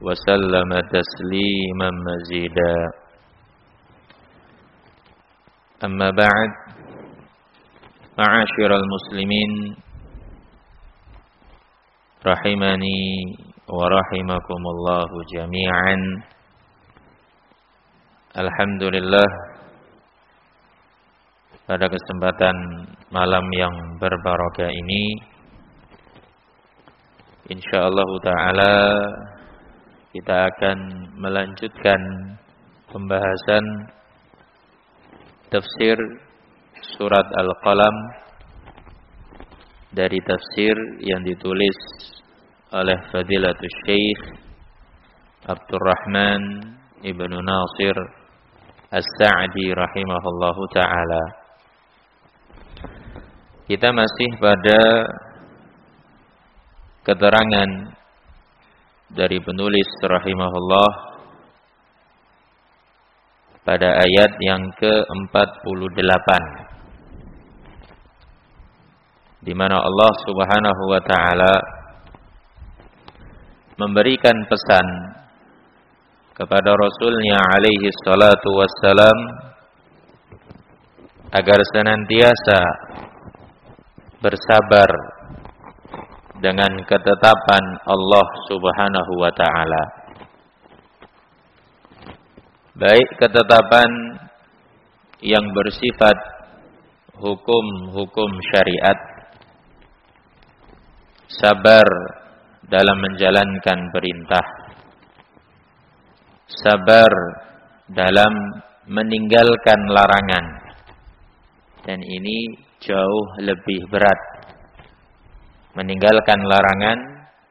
وسلم تسليما مزيدا أما بعد معاشر المسلمين رحمني ورحمكم الله جميعا الحمد لله pada kesempatan malam yang berbarokah ini insyaallah taala kita akan melanjutkan pembahasan tafsir surat Al-Qalam dari tafsir yang ditulis oleh Fadilatul Syekh Abdurrahman Ibnu Nasir As-Sa'di rahimahullahu taala. Kita masih pada keterangan dari penulis rahimahullah pada ayat yang ke-48 di mana Allah Subhanahu wa taala memberikan pesan kepada Rasulnya alaihi salatu wassalam agar senantiasa bersabar dengan ketetapan Allah Subhanahu wa taala. Baik ketetapan yang bersifat hukum-hukum syariat, sabar dalam menjalankan perintah, sabar dalam meninggalkan larangan. Dan ini jauh lebih berat. Meninggalkan larangan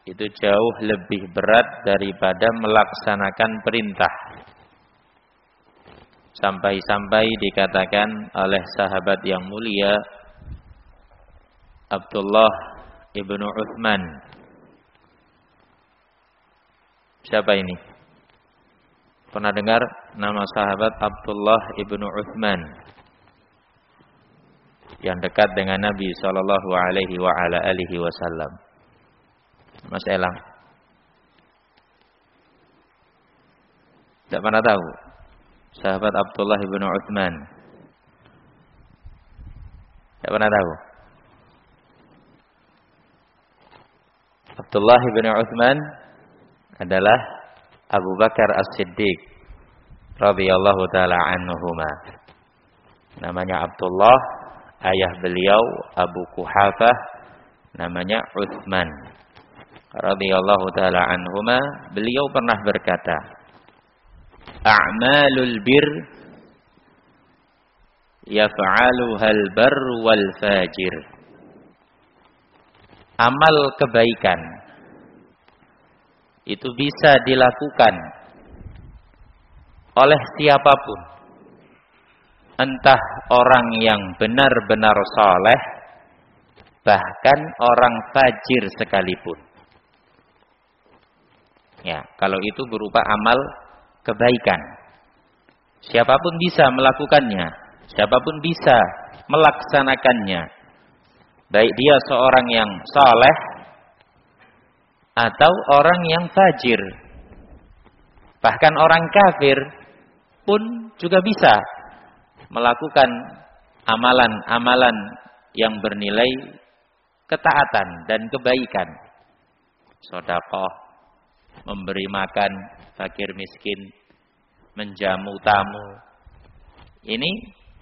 itu jauh lebih berat daripada melaksanakan perintah. Sampai-sampai dikatakan oleh sahabat yang mulia Abdullah ibnu Uthman. Siapa ini? Pernah dengar nama sahabat Abdullah ibnu Uthman? Yang dekat dengan Nabi Shallallahu Alaihi wa ala alihi Wasallam. Mas Elang, tidak pernah tahu sahabat Abdullah bin Uthman. Tidak pernah tahu. Abdullah bin Uthman adalah Abu Bakar As-Siddiq radhiyallahu taala anhuma. Namanya Abdullah ayah beliau Abu Kuhafah namanya Uthman. Radhiyallahu taala anhuma beliau pernah berkata a'malul bir yaf'aluha al-bar wal fajir. Amal kebaikan itu bisa dilakukan oleh siapa pun entah orang yang benar-benar soleh, bahkan orang fajir sekalipun. Ya, kalau itu berupa amal kebaikan. Siapa pun bisa melakukannya, siapa pun bisa melaksanakannya. Baik dia seorang yang soleh atau orang yang fajir. Bahkan orang kafir pun juga bisa melakukan amalan-amalan yang bernilai ketaatan dan kebaikan. Sodakoh, memberi makan fakir miskin, menjamu tamu. Ini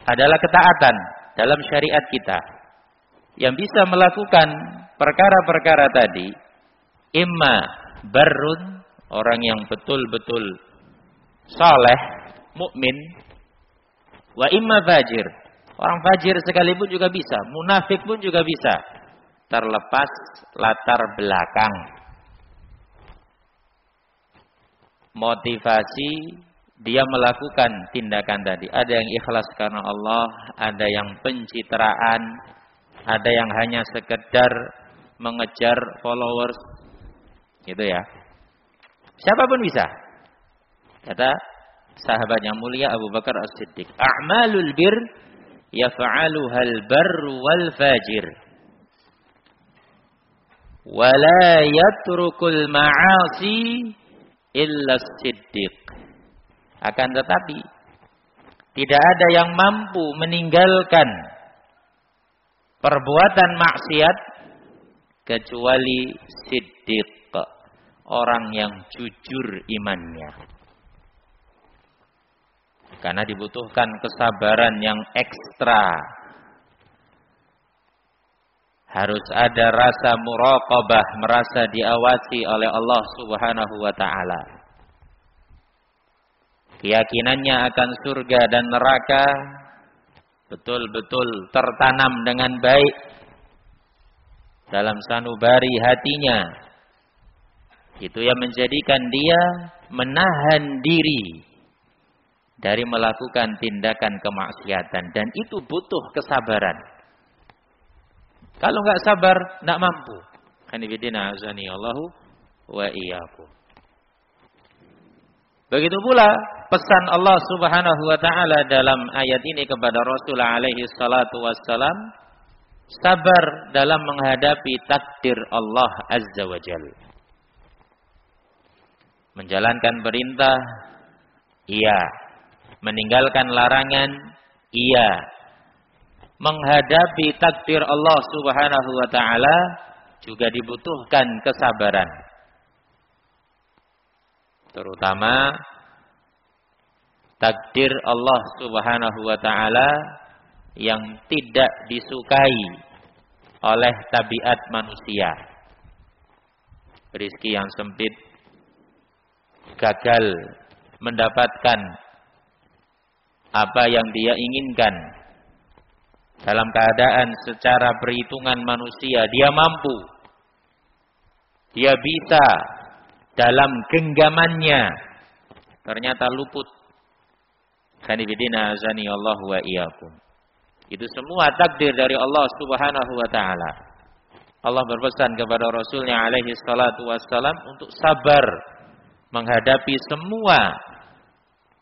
adalah ketaatan dalam syariat kita. Yang bisa melakukan perkara-perkara tadi, imma barun, orang yang betul-betul saleh, mukmin, wa imma fajir. Orang fajir sekalipun juga bisa, munafik pun juga bisa. Terlepas latar belakang. Motivasi dia melakukan tindakan tadi. Ada yang ikhlas karena Allah, ada yang pencitraan, ada yang hanya sekedar mengejar followers. Gitu ya. Siapa pun bisa. Kata sahabat yang mulia Abu Bakar As-Siddiq. A'malul bir yaf'aluha al-barr wal fajir. Wala yatrukul ma'asi illa siddiq. Akan tetapi tidak ada yang mampu meninggalkan perbuatan maksiat kecuali siddiq, orang yang jujur imannya. Karena dibutuhkan kesabaran yang ekstra. Harus ada rasa muraqabah, merasa diawasi oleh Allah Subhanahu wa taala. Keyakinannya akan surga dan neraka betul-betul tertanam dengan baik dalam sanubari hatinya. Itu yang menjadikan dia menahan diri dari melakukan tindakan kemaksiatan dan itu butuh kesabaran. Kalau nggak sabar, nggak mampu. Allahu wa iyyakum. Begitu pula pesan Allah Subhanahu wa taala dalam ayat ini kepada Rasul alaihi salatu wassalam sabar dalam menghadapi takdir Allah azza wa. Menjalankan perintah iya, meninggalkan larangan iya menghadapi takdir Allah Subhanahu wa taala juga dibutuhkan kesabaran. Terutama takdir Allah Subhanahu wa taala yang tidak disukai oleh tabiat manusia. Rizki yang sempit gagal mendapatkan apa yang dia inginkan. Dalam keadaan secara perhitungan manusia, dia mampu. Dia bisa dalam genggamannya. Ternyata luput. Khanifidina azani Allah wa iyyakum. Itu semua takdir dari Allah subhanahu wa ta'ala. Allah berpesan kepada Rasulnya alaihi salatu wassalam untuk sabar menghadapi semua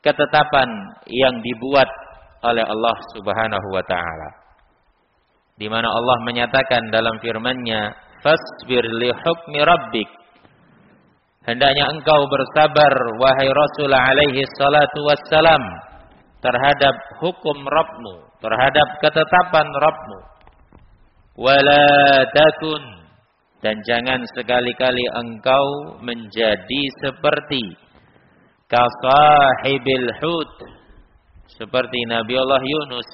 ketetapan yang dibuat oleh Allah Subhanahu wa taala. Di mana Allah menyatakan dalam firman-Nya, "Fasbir li hukmi rabbik." Hendaknya engkau bersabar wahai Rasul alaihi salatu wassalam terhadap hukum Rabbmu, terhadap ketetapan Rabbmu. Wala takun dan jangan sekali-kali engkau menjadi seperti kasahibil hut seperti Nabi Allah Yunus.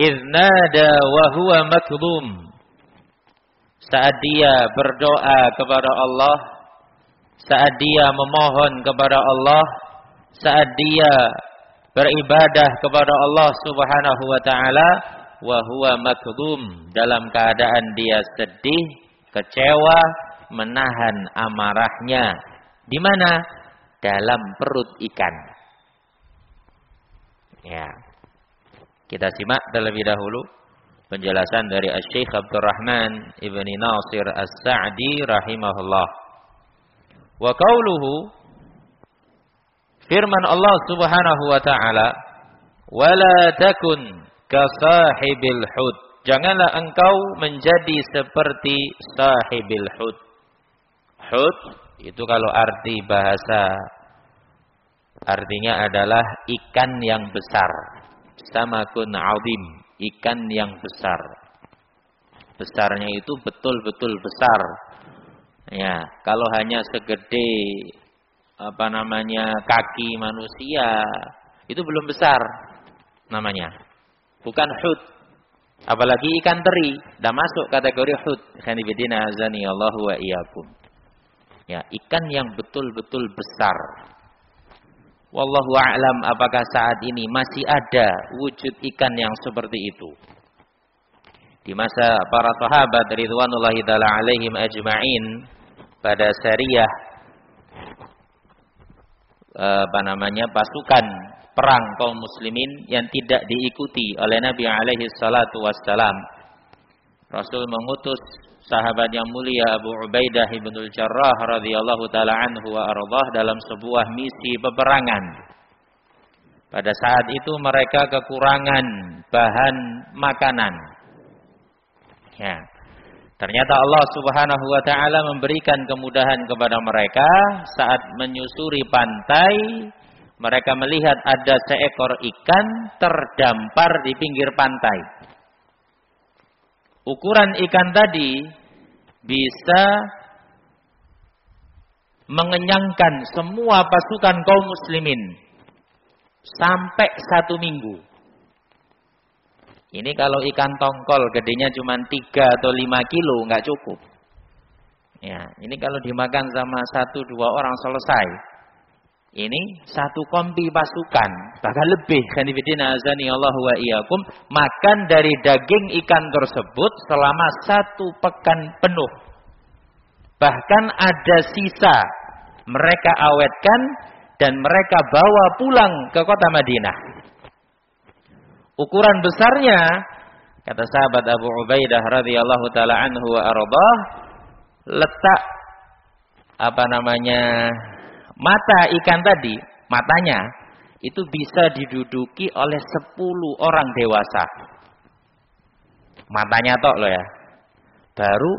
Iznada wa huwa saat dia berdoa kepada Allah saat dia memohon kepada Allah saat dia beribadah kepada Allah Subhanahu wa taala wa huwa dalam keadaan dia sedih kecewa menahan amarahnya. Di mana? Dalam perut ikan. Ya. Kita simak terlebih dahulu penjelasan dari Syekh Abdurrahman Ibni Nasir As-Sa'di rahimahullah. Wa qauluhu firman Allah Subhanahu wa taala wala takun ka sahibil hud janganlah engkau menjadi seperti sahibil hud hud itu kalau arti bahasa artinya adalah ikan yang besar. Samakun azim, ikan yang besar. Besarnya itu betul-betul besar. Ya, kalau hanya segede apa namanya kaki manusia itu belum besar namanya. Bukan hud. Apalagi ikan teri, dah masuk kategori hud. Khanibidina azani Allah wa iyyakum. Ya, ikan yang betul-betul besar. Wallahu a'lam apakah saat ini masih ada wujud ikan yang seperti itu. Di masa para sahabat ridwanullahi taala alaihim ajma'in pada syariah apa namanya pasukan perang kaum muslimin yang tidak diikuti oleh Nabi alaihi salatu wassalam. Rasul mengutus sahabat yang mulia Abu Ubaidah bin Jarrah radhiyallahu taala anhu wa ardhah dalam sebuah misi peperangan. Pada saat itu mereka kekurangan bahan makanan. Ya. Ternyata Allah Subhanahu wa taala memberikan kemudahan kepada mereka saat menyusuri pantai, mereka melihat ada seekor ikan terdampar di pinggir pantai. Ukuran ikan tadi bisa mengenyangkan semua pasukan kaum muslimin sampai satu minggu. Ini kalau ikan tongkol gedenya cuma 3 atau 5 kilo nggak cukup. Ya, ini kalau dimakan sama satu dua orang selesai. Ini satu kompi pasukan, bahkan lebih. Azani Allah wa iyyakum makan dari daging ikan tersebut selama satu pekan penuh. Bahkan ada sisa mereka awetkan dan mereka bawa pulang ke kota Madinah. Ukuran besarnya kata sahabat Abu Ubaidah radhiyallahu taala anhu wa arbah letak apa namanya mata ikan tadi, matanya itu bisa diduduki oleh 10 orang dewasa. Matanya tok loh ya. Baru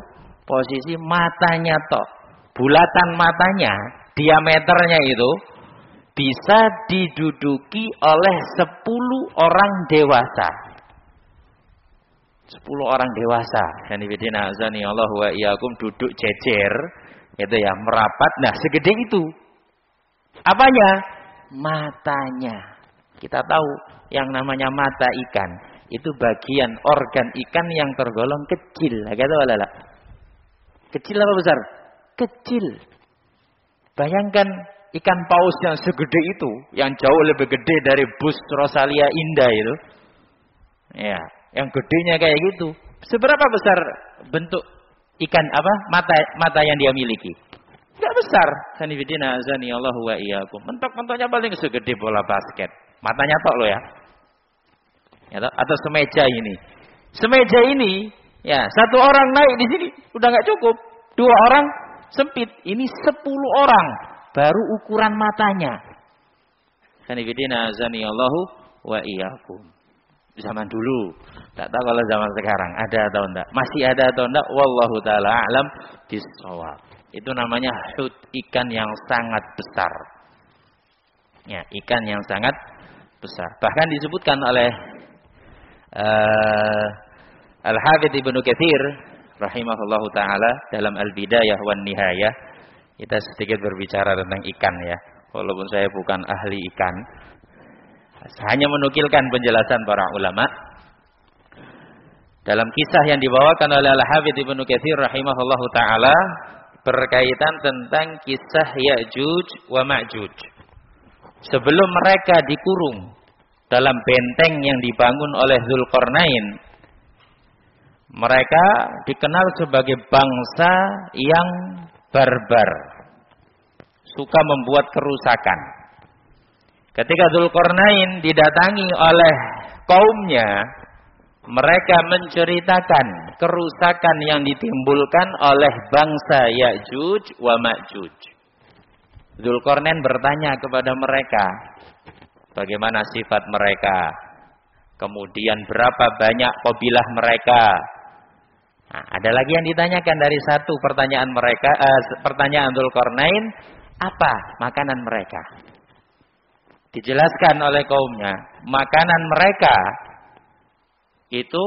posisi matanya tok. Bulatan matanya, diameternya itu bisa diduduki oleh 10 orang dewasa. 10 orang dewasa. Yani bidina azani Allah wa iyyakum duduk jejer itu ya merapat. Nah, segede itu. Apanya? Matanya. Kita tahu yang namanya mata ikan itu bagian organ ikan yang tergolong kecil. Kecil apa besar? Kecil. Bayangkan ikan paus yang segede itu, yang jauh lebih gede dari bus Rosalia Indah itu. Ya, yang gedenya kayak gitu. Seberapa besar bentuk ikan apa? Mata mata yang dia miliki? Tidak besar. Sanifidina azani Allah wa iyyakum. Mentok-mentoknya paling segede bola basket. Matanya tok lo ya. ya atau semeja ini. Semeja ini, ya satu orang naik di sini udah nggak cukup. Dua orang sempit. Ini sepuluh orang baru ukuran matanya. Sanifidina azani Allahu wa iyyakum. Zaman dulu, tak tahu kalau zaman sekarang ada atau enggak. Masih ada atau enggak? Wallahu taala alam bisawab. Itu namanya hud ikan yang sangat besar. Ya, ikan yang sangat besar. Bahkan disebutkan oleh uh, Al-Hafidz Ibnu Katsir rahimahullahu taala dalam Al-Bidayah wan Nihayah kita sedikit berbicara tentang ikan ya. Walaupun saya bukan ahli ikan. Hanya menukilkan penjelasan para ulama. Dalam kisah yang dibawakan oleh Al-Hafidh Ibnu Katsir rahimahullahu taala berkaitan tentang kisah Ya'juj wa Ma'juj. Sebelum mereka dikurung dalam benteng yang dibangun oleh Zulkarnain, mereka dikenal sebagai bangsa yang barbar. Suka membuat kerusakan. Ketika Zulkarnain didatangi oleh kaumnya, mereka menceritakan kerusakan yang ditimbulkan oleh bangsa Ya'juj wa Ma'juj. Zulkarnain bertanya kepada mereka, bagaimana sifat mereka, kemudian berapa banyak kabilah mereka, Nah, ada lagi yang ditanyakan dari satu pertanyaan mereka, uh, pertanyaan Dzulkarnain, apa makanan mereka? Dijelaskan oleh kaumnya, makanan mereka itu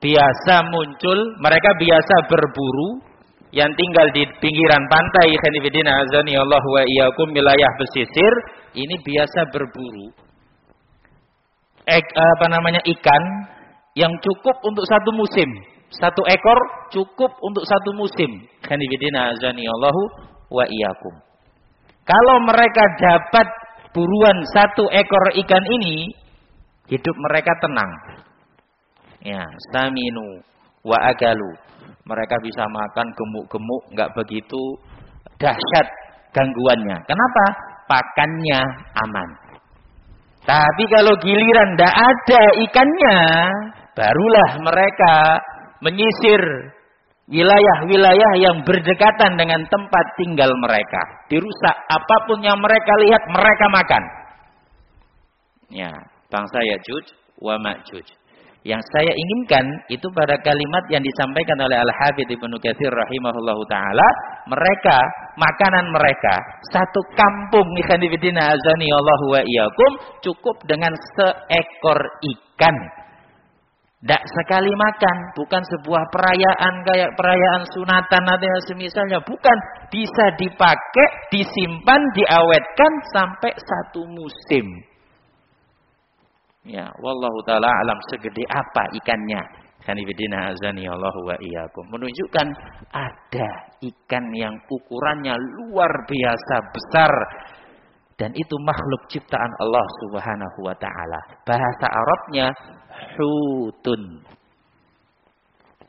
biasa muncul, mereka biasa berburu yang tinggal di pinggiran pantai khanifidina azani Allah wa iyyakum wilayah pesisir ini biasa berburu Ek, apa namanya ikan yang cukup untuk satu musim. Satu ekor cukup untuk satu musim. Khanifidina azani Allah wa iyyakum. Kalau mereka dapat buruan satu ekor ikan ini, hidup mereka tenang. Ya, saminu wa agalu. Mereka bisa makan gemuk-gemuk, nggak begitu dahsyat gangguannya. Kenapa? Pakannya aman. Tapi kalau giliran tidak ada ikannya, barulah mereka menyisir wilayah-wilayah yang berdekatan dengan tempat tinggal mereka. Dirusak apa pun yang mereka lihat mereka makan. Ya, bangsa Ya'juj wa Ma'juj. Yang saya inginkan itu pada kalimat yang disampaikan oleh Al-Hafidh Ibnu Katsir rahimahullahu taala, mereka makanan mereka satu kampung ikhwanifidina azani Allahu wa iyyakum cukup dengan seekor ikan. Tidak sekali makan, bukan sebuah perayaan kayak perayaan sunatan atau semisalnya, bukan bisa dipakai, disimpan, diawetkan sampai satu musim. Ya, wallahu taala alam segede apa ikannya. Kanibidina azani Allah wa iyyakum. Menunjukkan ada ikan yang ukurannya luar biasa besar dan itu makhluk ciptaan Allah Subhanahu wa taala. Bahasa Arabnya hutun.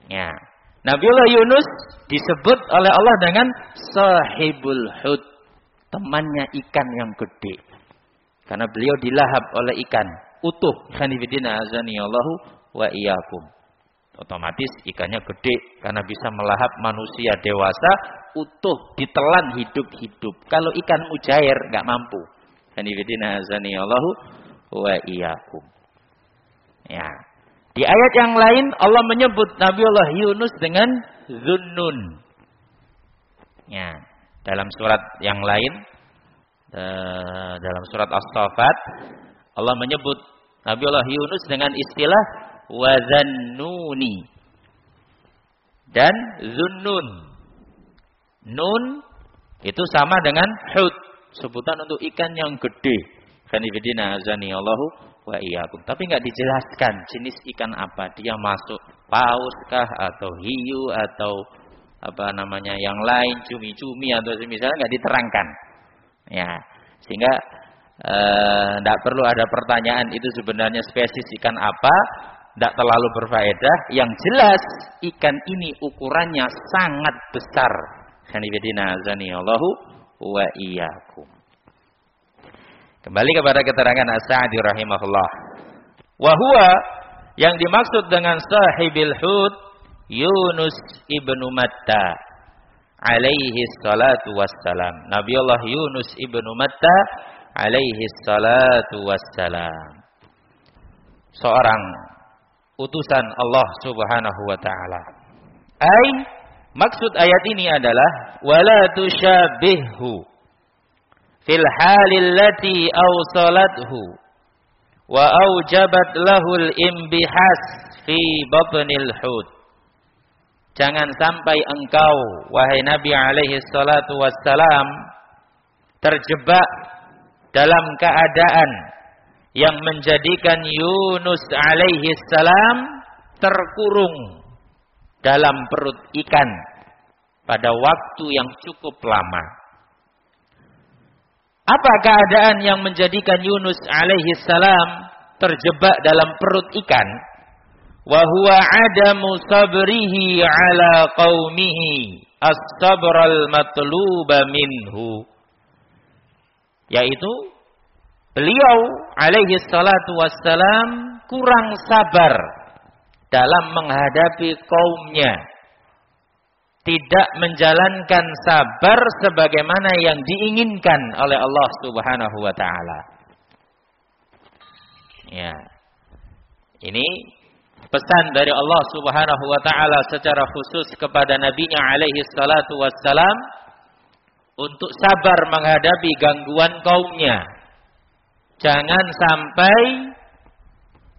Ya. Nabiullah Yunus disebut oleh Allah dengan sahibul hut, temannya ikan yang gede. Karena beliau dilahap oleh ikan utuh. Khanifidina azani Allahu wa iyyakum. Otomatis ikannya gede karena bisa melahap manusia dewasa utuh ditelan hidup-hidup. Kalau ikan mujair nggak mampu. Khanifidina azani Allahu wa iyyakum. Ya. Di ayat yang lain Allah menyebut Nabi Allah Yunus dengan Zunnun. Ya. Dalam surat yang lain uh, dalam surat As-Saffat Allah menyebut Nabiullah Yunus dengan istilah wazannuni dan zunnun. Nun itu sama dengan hud, sebutan untuk ikan yang gede. Kanifidina azani Allahu wa iyyakum. Tapi nggak dijelaskan jenis ikan apa. Dia masuk paus kah atau hiu atau apa namanya yang lain cumi-cumi atau misalnya nggak diterangkan. Ya, sehingga tidak eh, perlu ada pertanyaan itu sebenarnya spesies ikan apa, tidak terlalu berfaedah. Yang jelas ikan ini ukurannya sangat besar. Wa iyyakum. Kembali kepada keterangan As-Sa'di rahimahullah. Wahua yang dimaksud dengan sahibil hud Yunus ibnu Matta alaihi salatu wassalam. Nabi Allah Yunus ibnu Matta alaihi salatu wassalam. Seorang utusan Allah Subhanahu wa taala. Ai maksud ayat ini adalah wala tushabihhu fil halil lati awsalathu wa aujabat lahul imbihas fi batnil hud. Jangan sampai engkau wahai Nabi alaihi salatu wassalam terjebak dalam keadaan yang menjadikan Yunus alaihi salam terkurung dalam perut ikan pada waktu yang cukup lama. Apa keadaan yang menjadikan Yunus alaihi salam terjebak dalam perut ikan? Wahuwa adamu sabrihi ala qaumihi as-sabral matluba minhu yaitu beliau alaihi salatu wassalam kurang sabar dalam menghadapi kaumnya tidak menjalankan sabar sebagaimana yang diinginkan oleh Allah Subhanahu wa taala. Ya. Ini pesan dari Allah Subhanahu wa taala secara khusus kepada nabinya alaihi salatu wassalam untuk sabar menghadapi gangguan kaumnya. Jangan sampai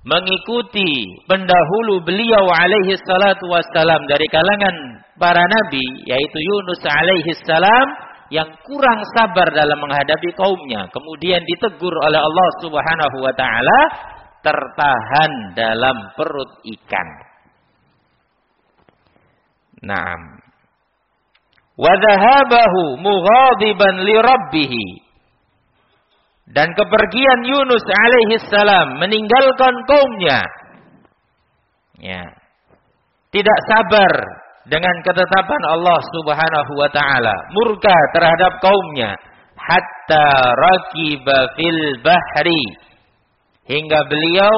mengikuti pendahulu beliau alaihi salatu wassalam dari kalangan para nabi yaitu Yunus alaihi salam yang kurang sabar dalam menghadapi kaumnya kemudian ditegur oleh Allah Subhanahu wa taala tertahan dalam perut ikan. Naam. Wa dhahabahu mughadiban li rabbih dan kepergian Yunus alaihi salam meninggalkan kaumnya. Ya. Tidak sabar dengan ketetapan Allah Subhanahu wa taala, murka terhadap kaumnya hatta rakiba fil bahri hingga beliau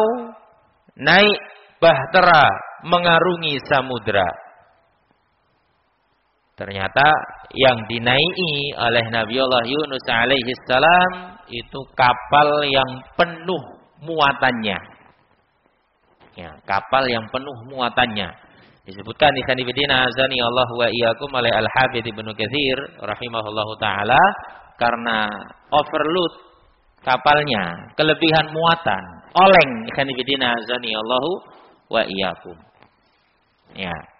naik bahtera mengarungi samudra. Ternyata yang dinaiki oleh Nabi Allah Yunus alaihi salam itu kapal yang penuh muatannya. Ya, kapal yang penuh muatannya. Disebutkan di Sanibidina azani Allah wa iyyakum oleh Al-Hafidz Ibnu Katsir rahimahullahu taala karena overload kapalnya, kelebihan muatan, oleng Sanibidina azani Allahu wa iyyakum. Ya.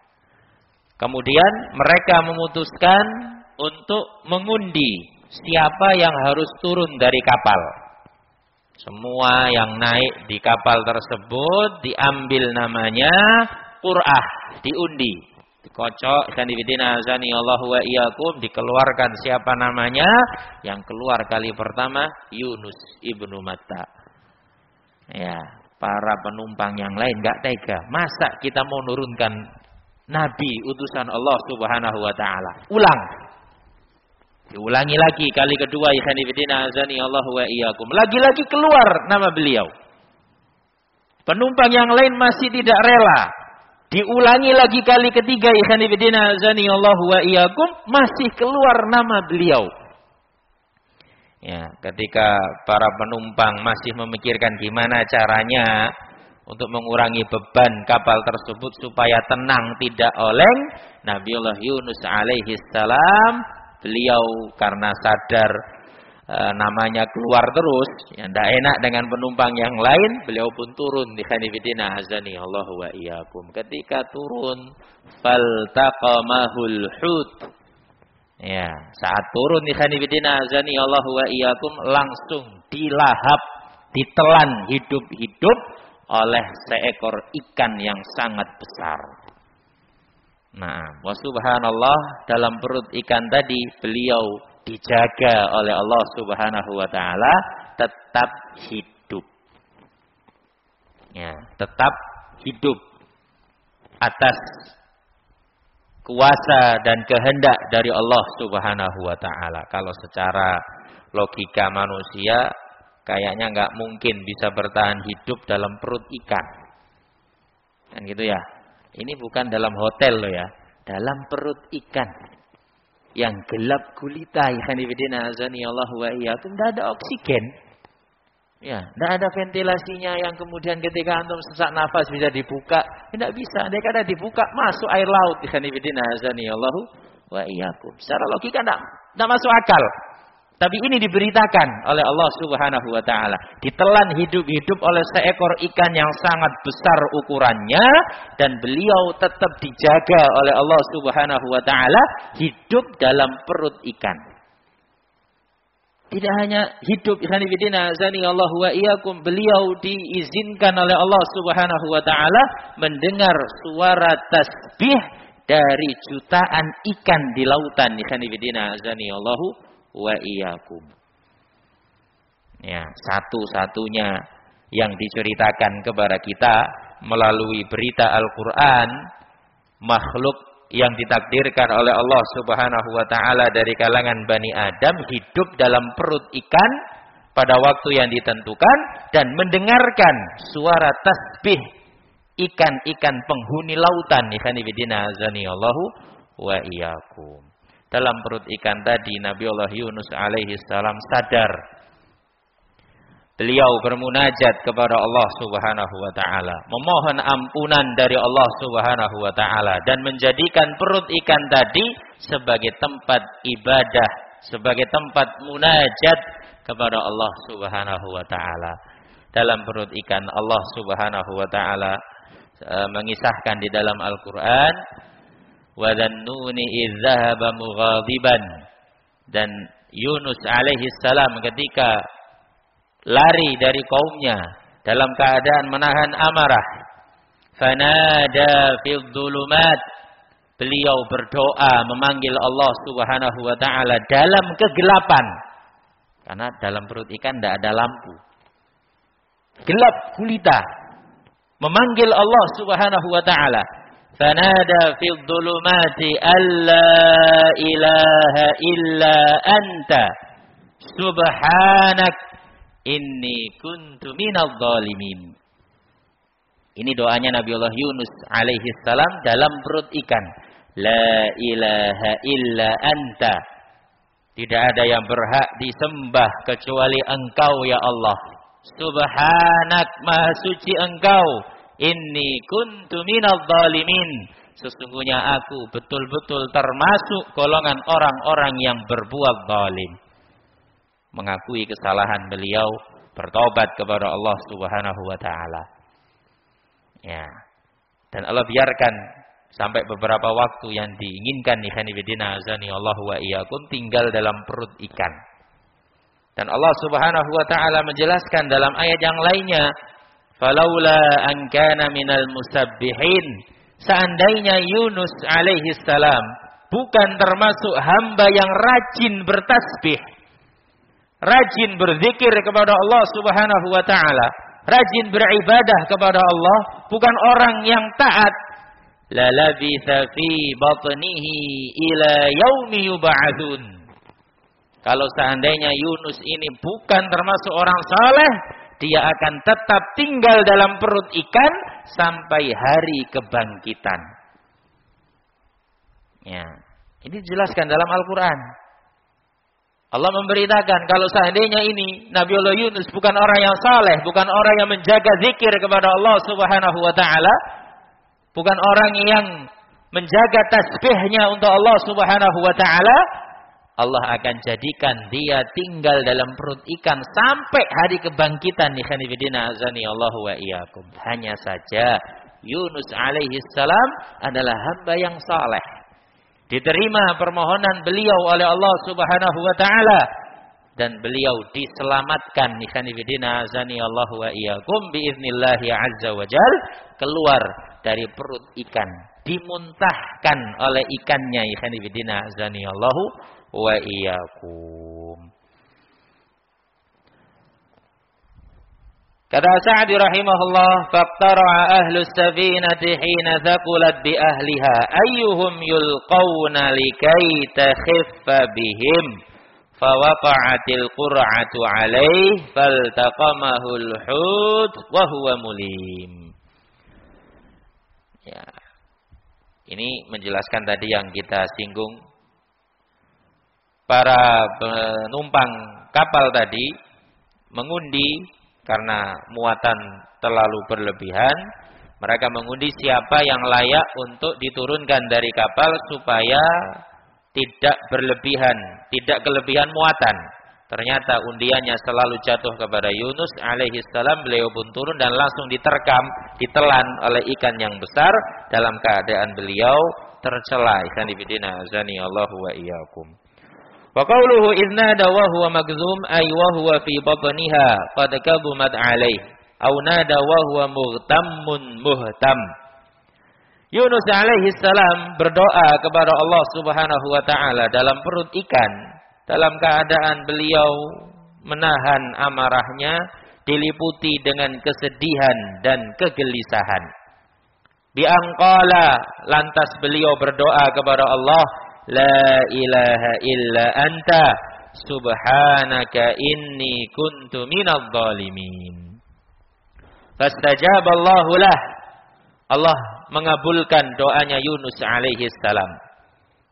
Kemudian mereka memutuskan untuk mengundi siapa yang harus turun dari kapal. Semua yang naik di kapal tersebut diambil namanya Qur'ah, diundi. Dikocok, sanibidina azani Allah wa iyakum, dikeluarkan siapa namanya. Yang keluar kali pertama, Yunus ibnu Matta. Ya, para penumpang yang lain gak tega. Masa kita mau nurunkan Nabi utusan Allah subhanahu wa ta'ala. Ulang. Diulangi lagi kali kedua bidina azani Allah wa iyyakum. Lagi-lagi keluar nama beliau. Penumpang yang lain masih tidak rela. Diulangi lagi kali ketiga bidina azani Allah wa iyyakum masih keluar nama beliau. Ya, ketika para penumpang masih memikirkan gimana caranya untuk mengurangi beban kapal tersebut supaya tenang tidak oleng, Nabiullah Yunus alaihi salam beliau karena sadar e, namanya keluar terus, yang tidak enak dengan penumpang yang lain, beliau pun turun di khanifidina azani Allah wa iyyakum. Ketika turun, faltaqamahul hut. Ya, saat turun di khanifidina azani Allah wa iyyakum langsung dilahap, ditelan hidup-hidup oleh seekor ikan yang sangat besar. Nah, wa subhanallah dalam perut ikan tadi beliau dijaga oleh Allah Subhanahu wa taala tetap hidup. Ya, tetap hidup atas kuasa dan kehendak dari Allah Subhanahu wa taala. Kalau secara logika manusia kayaknya nggak mungkin bisa bertahan hidup dalam perut ikan. Kan gitu ya. Ini bukan dalam hotel loh ya. Dalam perut ikan. Yang gelap gulita. Ikhwanibidina azani Allah wa iyyakum. Tidak ada oksigen. Ya, tidak ada ventilasinya yang kemudian ketika antum sesak nafas bisa dibuka. Tidak bisa. Dia kata dibuka masuk air laut. Ikhwanibidina azani Allah wa iyyakum. Secara logika tidak masuk akal. Tapi ini diberitakan oleh Allah Subhanahu wa taala. Ditelan hidup-hidup oleh seekor ikan yang sangat besar ukurannya dan beliau tetap dijaga oleh Allah Subhanahu wa taala hidup dalam perut ikan. Tidak hanya hidup zani Allah wa iyyakum beliau diizinkan oleh Allah Subhanahu wa taala mendengar suara tasbih dari jutaan ikan di lautan ikhwanifidina zani Allahu wa iyyakum. Ya, satu-satunya yang diceritakan kepada kita melalui berita Al-Qur'an makhluk yang ditakdirkan oleh Allah Subhanahu wa taala dari kalangan Bani Adam hidup dalam perut ikan pada waktu yang ditentukan dan mendengarkan suara tasbih ikan-ikan penghuni lautan azani Allahu wa iyyakum dalam perut ikan tadi Nabi Allah Yunus alaihi salam sadar beliau bermunajat kepada Allah Subhanahu wa taala memohon ampunan dari Allah Subhanahu wa taala dan menjadikan perut ikan tadi sebagai tempat ibadah sebagai tempat munajat kepada Allah Subhanahu wa taala dalam perut ikan. Allah Subhanahu wa taala uh, mengisahkan di dalam Al-Qur'an wa dhannuni idzahaba mughadiban. Dan Yunus alaihi salam ketika lari dari kaumnya dalam keadaan menahan amarah fanada fil dhulumat. Beliau berdoa memanggil Allah Subhanahu wa taala dalam kegelapan. Karena dalam perut ikan tidak ada lampu. Gelap gulita. Memanggil Allah Subhanahu wa taala fanada fil dhulumati alla ilaha illa anta subhanak inni kuntu minal zalimin. Ini doanya Nabi Allah Yunus alaihi salam dalam perut ikan. La ilaha illa anta. Tidak ada yang berhak disembah kecuali engkau ya Allah. Subhanak maha suci engkau. Inni kuntu minal zalimin. Sesungguhnya aku betul-betul termasuk golongan orang-orang yang berbuat zalim mengakui kesalahan beliau, bertobat kepada Allah Subhanahu wa taala. Ya. Dan Allah biarkan sampai beberapa waktu yang diinginkan ikhani bidina azani Allah wa iyyakum tinggal dalam perut ikan. Dan Allah Subhanahu wa taala menjelaskan dalam ayat yang lainnya, "Falaula an kana minal musabbihin" Seandainya Yunus alaihi salam bukan termasuk hamba yang rajin bertasbih, rajin berzikir kepada Allah Subhanahu wa taala, rajin beribadah kepada Allah, bukan orang yang taat, la labitha fi batnihi ila yaumi yub'atsun. Kalau seandainya Yunus ini bukan termasuk orang saleh, dia akan tetap tinggal dalam perut ikan sampai hari kebangkitan. Ya, ini dijelaskan dalam Al-Qur'an. Allah memberitakan kalau seandainya ini Nabi Yunus bukan orang yang saleh, bukan orang yang menjaga zikir kepada Allah Subhanahu wa taala, bukan orang yang menjaga tasbihnya untuk Allah Subhanahu wa taala, Allah akan jadikan dia tinggal dalam perut ikan sampai hari kebangkitan. Di khanifidina azani Allah wa iyyakum. Hanya saja Yunus alaihi salam adalah hamba yang saleh. Diterima permohonan beliau oleh Allah Subhanahu wa taala. Dan beliau diselamatkan. Ikhwanifidina azani Allah wa iyyakum. Biiznillah azza wa jal. Keluar dari perut ikan. Dimuntahkan oleh ikannya. Ikhwanifidina azani Allah wa iyyakum Kata Sa'di rahimahullah, "Faqtara'a ahlu safinati hina thaqulat bi ahliha ayyuhum yulqawna likai takhiffa bihim." Qur'atu 'alaih faltaqamahu al-hut wa huwa mulim. Ya. Ini menjelaskan tadi yang kita singgung para penumpang kapal tadi mengundi karena muatan terlalu berlebihan, mereka mengundi siapa yang layak untuk diturunkan dari kapal supaya tidak berlebihan, tidak kelebihan muatan. Ternyata undiannya selalu jatuh kepada Yunus alaihi salam. Beliau pun turun dan langsung diterkam, ditelan oleh ikan yang besar dalam keadaan beliau tercela. Azani Allahu wa iyyakum. Wa qawluhu idnada wa huwa magzum ay wa huwa fi batniha qad kabumat alaih aw nada wa huwa muhtammun muhtam. Yunus alaihi salam berdoa kepada Allah Subhanahu wa taala dalam perut ikan dalam keadaan beliau menahan amarahnya diliputi dengan kesedihan dan kegelisahan. Biangkala lantas beliau berdoa kepada Allah La ilaha illa anta subhanaka inni kuntu minadh dhalimin. Fastajaba Allahu lah. Allah mengabulkan doanya Yunus alaihi salam.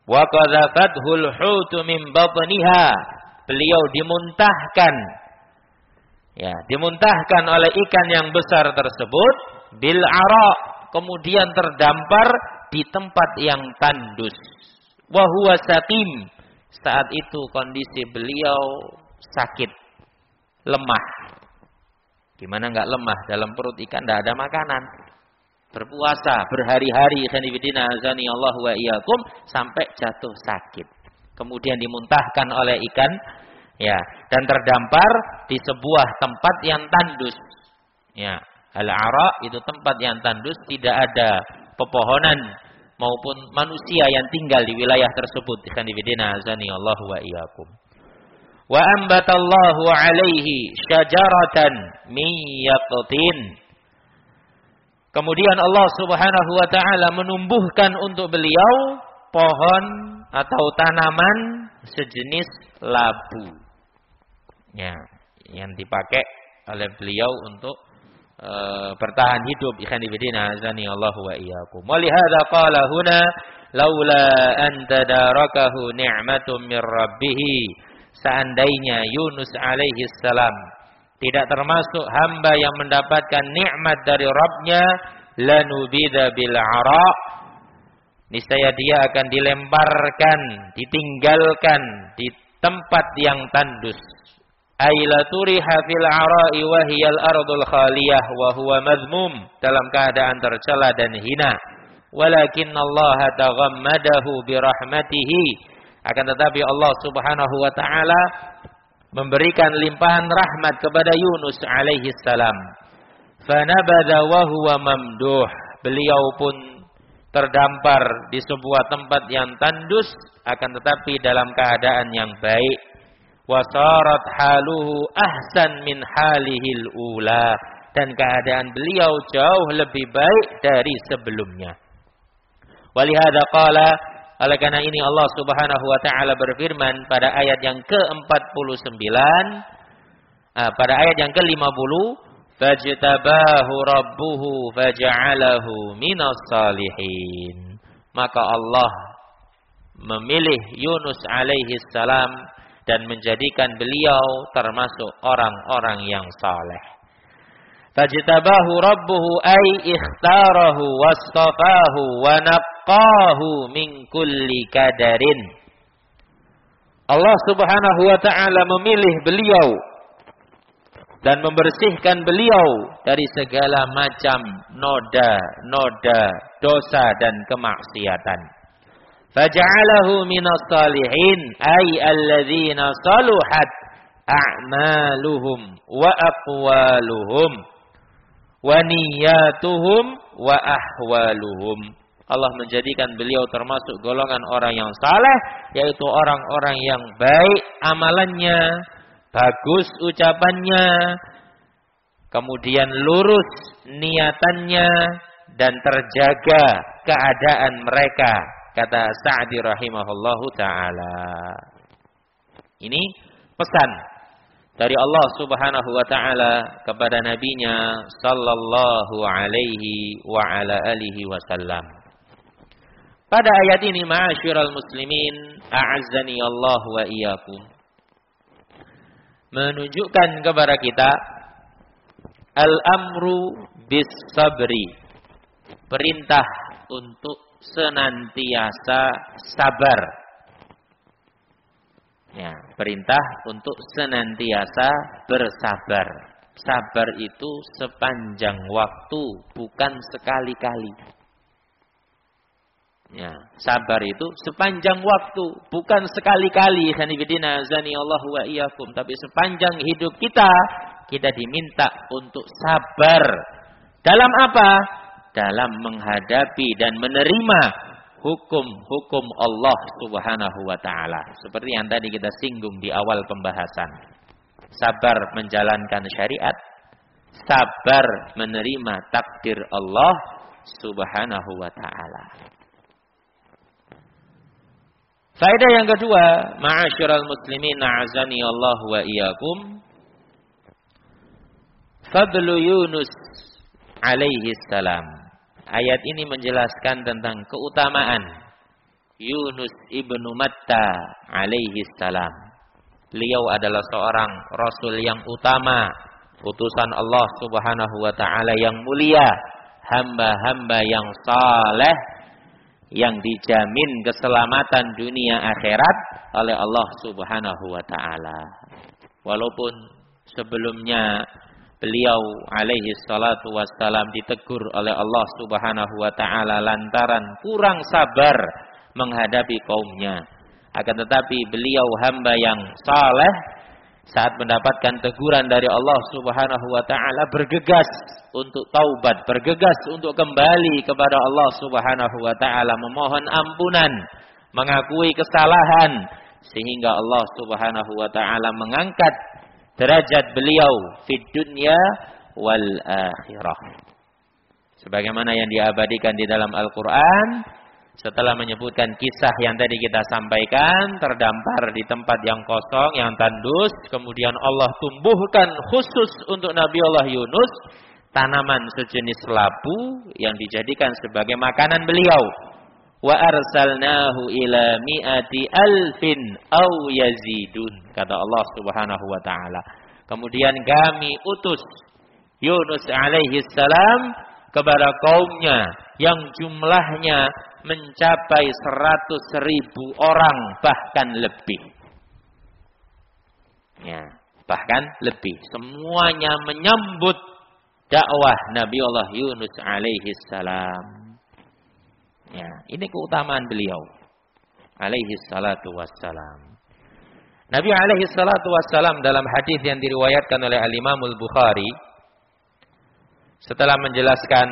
Wa qadhafathul hutu min batniha. Beliau dimuntahkan ya, dimuntahkan oleh ikan yang besar tersebut bil ara kemudian terdampar di tempat yang tandus Wahuwa sakim. Saat itu kondisi beliau sakit, lemah. Gimana nggak lemah dalam perut ikan tidak ada makanan. Berpuasa berhari-hari azani Allah wa sampai jatuh sakit. Kemudian dimuntahkan oleh ikan ya dan terdampar di sebuah tempat yang tandus. Ya, al-ara itu tempat yang tandus tidak ada pepohonan maupun manusia yang tinggal di wilayah tersebut. Khanifidina azani Allah wa iyyakum wa ambatallahu alaihi syajaratan min yaqtin Kemudian Allah Subhanahu wa taala menumbuhkan untuk beliau pohon atau tanaman sejenis labu. Ya, yang dipakai oleh beliau untuk e, bertahan hidup. Ikhwan fillah azani Allah wa iyyakum. Wa lihadza qala huna laula an tadarakahu ni'matun min rabbih seandainya Yunus alaihi salam tidak termasuk hamba yang mendapatkan nikmat dari Rabbnya lanubida bil ara. Niscaya dia akan dilemparkan ditinggalkan di tempat yang tandus aila turiha fil ara'i wa hiyal ardul khaliyah wa huwa madmum dalam keadaan tercela dan hina walakin Allah taghammadahu bi rahmatihi akan tetapi Allah Subhanahu wa taala memberikan limpahan rahmat kepada Yunus alaihi salam. Fanabada wa huwa mamduh. Beliau pun terdampar di sebuah tempat yang tandus akan tetapi dalam keadaan yang baik. Wasarat haluhu ahsan min halihil ula dan keadaan beliau jauh lebih baik dari sebelumnya. Walihada qala oleh karena ini Allah Subhanahu wa taala berfirman pada ayat yang ke-49 uh, pada ayat yang ke-50 fajtabahu rabbuhu faja'alahu minas salihin maka Allah memilih Yunus alaihi salam dan menjadikan beliau termasuk orang-orang yang saleh Fajtabahu rabbuhu ay ikhtarahu wastafahu wa naqqahu min kulli kadarin. Allah Subhanahu wa taala memilih beliau dan membersihkan beliau dari segala macam noda-noda dosa dan kemaksiatan. Faja'alahu minas salihin ay alladzina saluhat a'maluhum wa aqwaluhum wa niyatuhum wa ahwaluhum. Allah menjadikan beliau termasuk golongan orang yang saleh, yaitu orang-orang yang baik amalannya, bagus ucapannya, kemudian lurus niatannya dan terjaga keadaan mereka, kata Sa'di rahimahullahu taala. Ini pesan dari Allah Subhanahu wa taala kepada nabinya sallallahu alaihi wa ala alihi wasallam. Pada ayat ini ma'asyiral muslimin a'azzani Allah wa iyyakum menunjukkan kepada kita al-amru bis sabri perintah untuk senantiasa sabar Ya, perintah untuk senantiasa bersabar. Sabar itu sepanjang waktu, bukan sekali-kali. Ya, sabar itu sepanjang waktu, bukan sekali-kali. Allah wa iyyakum, tapi sepanjang hidup kita kita diminta untuk sabar. Dalam apa? Dalam menghadapi dan menerima hukum-hukum Allah Subhanahu wa taala. Seperti yang tadi kita singgung di awal pembahasan. Sabar menjalankan syariat, sabar menerima takdir Allah Subhanahu wa taala. Faedah yang kedua, ma'asyiral muslimin a'azani Allah wa iyyakum. Fadlu Yunus alaihi salam Ayat ini menjelaskan tentang keutamaan Yunus ibnu Matta alaihi salam. Beliau adalah seorang rasul yang utama, utusan Allah Subhanahu wa taala yang mulia, hamba-hamba yang saleh yang dijamin keselamatan dunia akhirat oleh Allah Subhanahu wa taala. Walaupun sebelumnya beliau alaihi salatu wassalam ditegur oleh Allah Subhanahu wa taala lantaran kurang sabar menghadapi kaumnya. Akan tetapi beliau hamba yang saleh saat mendapatkan teguran dari Allah Subhanahu wa taala bergegas untuk taubat, bergegas untuk kembali kepada Allah Subhanahu wa taala memohon ampunan, mengakui kesalahan sehingga Allah Subhanahu wa taala mengangkat derajat beliau di dunia wal akhirah. Sebagaimana yang diabadikan di dalam Al-Qur'an setelah menyebutkan kisah yang tadi kita sampaikan terdampar di tempat yang kosong yang tandus kemudian Allah tumbuhkan khusus untuk Nabi Allah Yunus tanaman sejenis labu yang dijadikan sebagai makanan beliau wa arsalnahu ila mi'ati alfin au yazidun kata Allah Subhanahu wa taala kemudian kami utus Yunus alaihi salam kepada kaumnya yang jumlahnya mencapai seratus ribu orang bahkan lebih. Ya, bahkan lebih. Semuanya menyambut dakwah Nabi Allah Yunus alaihi salam. Ya, ini keutamaan beliau alaihi salatu wassalam. Nabi alaihi salatu wassalam dalam hadis yang diriwayatkan oleh Al-Imam Al-Bukhari setelah menjelaskan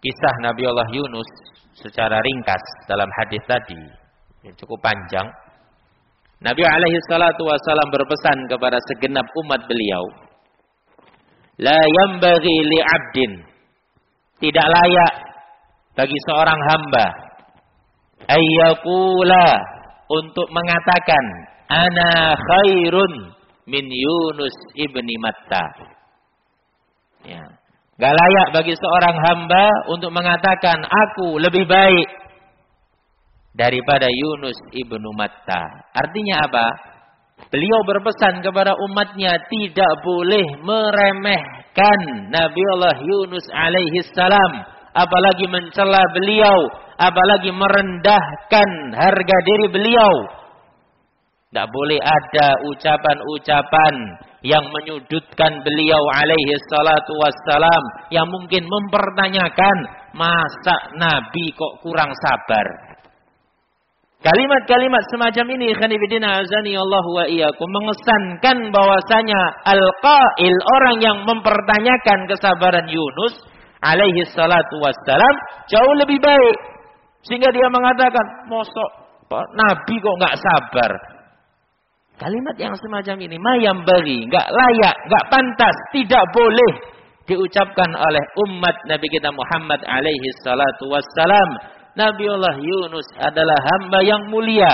kisah Nabi Allah Yunus secara ringkas dalam hadis tadi yang cukup panjang. Nabi alaihi salatu wasallam berpesan kepada segenap umat beliau, la yambaghi li tidak layak bagi seorang hamba ayyakula untuk mengatakan ana khairun min Yunus ibni Matta. Ya. Gak layak bagi seorang hamba untuk mengatakan aku lebih baik daripada Yunus ibnu Matta. Artinya apa? Beliau berpesan kepada umatnya tidak boleh meremehkan Nabi Allah Yunus alaihi salam. Apalagi mencela beliau. Apalagi merendahkan harga diri beliau. Tidak boleh ada ucapan-ucapan yang menyudutkan beliau alaihi salatu wassalam yang mungkin mempertanyakan masa nabi kok kurang sabar Kalimat-kalimat semacam ini khanifidina azani Allah wa iyyakum mengesankan bahwasanya al-qail orang yang mempertanyakan kesabaran Yunus alaihi salatu wassalam jauh lebih baik sehingga dia mengatakan mosok nabi kok nggak sabar Kalimat yang semacam ini mayam bagi, nggak layak, nggak pantas, tidak boleh diucapkan oleh umat Nabi kita Muhammad alaihi salatu wassalam. Allah Yunus adalah hamba yang mulia,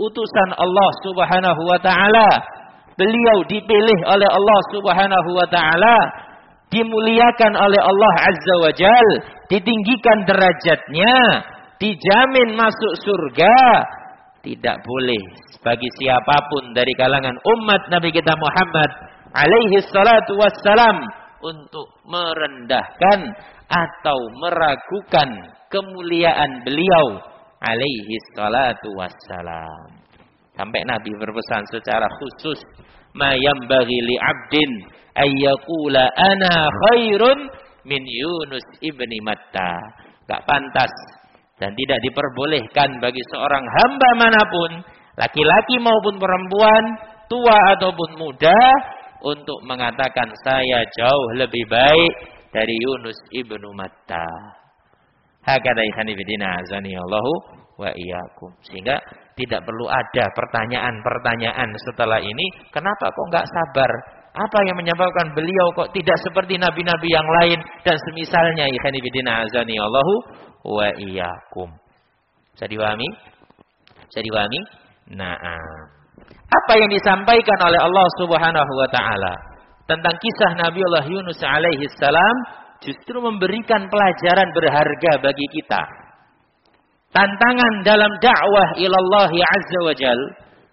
utusan Allah Subhanahu wa taala. Beliau dipilih oleh Allah Subhanahu wa taala, dimuliakan oleh Allah Azza wa Jal, ditinggikan derajatnya, dijamin masuk surga. Tidak boleh bagi siapa pun dari kalangan umat Nabi kita Muhammad alaihi salatu wassalam untuk merendahkan atau meragukan kemuliaan beliau alaihi salatu wassalam. Sampai Nabi berpesan secara khusus, "Ma bagi li 'abdin ayyakula ana khairun min Yunus ibni Matta." Gak pantas dan tidak diperbolehkan bagi seorang hamba mana pun laki-laki maupun perempuan, tua ataupun muda, untuk mengatakan saya jauh lebih baik dari Yunus ibnu Matta. Hakada azani Allahu wa iyyakum. Sehingga tidak perlu ada pertanyaan-pertanyaan setelah ini, kenapa kok enggak sabar? Apa yang menyebabkan beliau kok tidak seperti nabi-nabi yang lain dan semisalnya bidina azani Allahu wa iyyakum. Bisa dipahami? Bisa dipahami? Nah, apa yang disampaikan oleh Allah Subhanahu wa taala tentang kisah Nabi Allah Yunus alaihi salam justru memberikan pelajaran berharga bagi kita. Tantangan dalam dakwah ilallah azza wa jal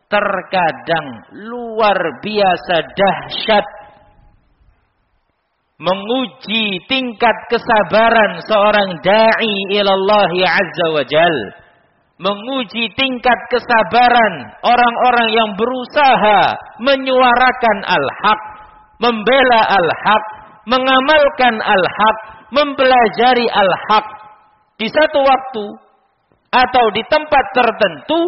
terkadang luar biasa dahsyat menguji tingkat kesabaran seorang dai ilallah azza wa jal. Menguji tingkat kesabaran orang-orang yang berusaha menyuarakan al-haq, membela al-haq, mengamalkan al-haq, mempelajari al-haq. Di satu waktu atau di tempat tertentu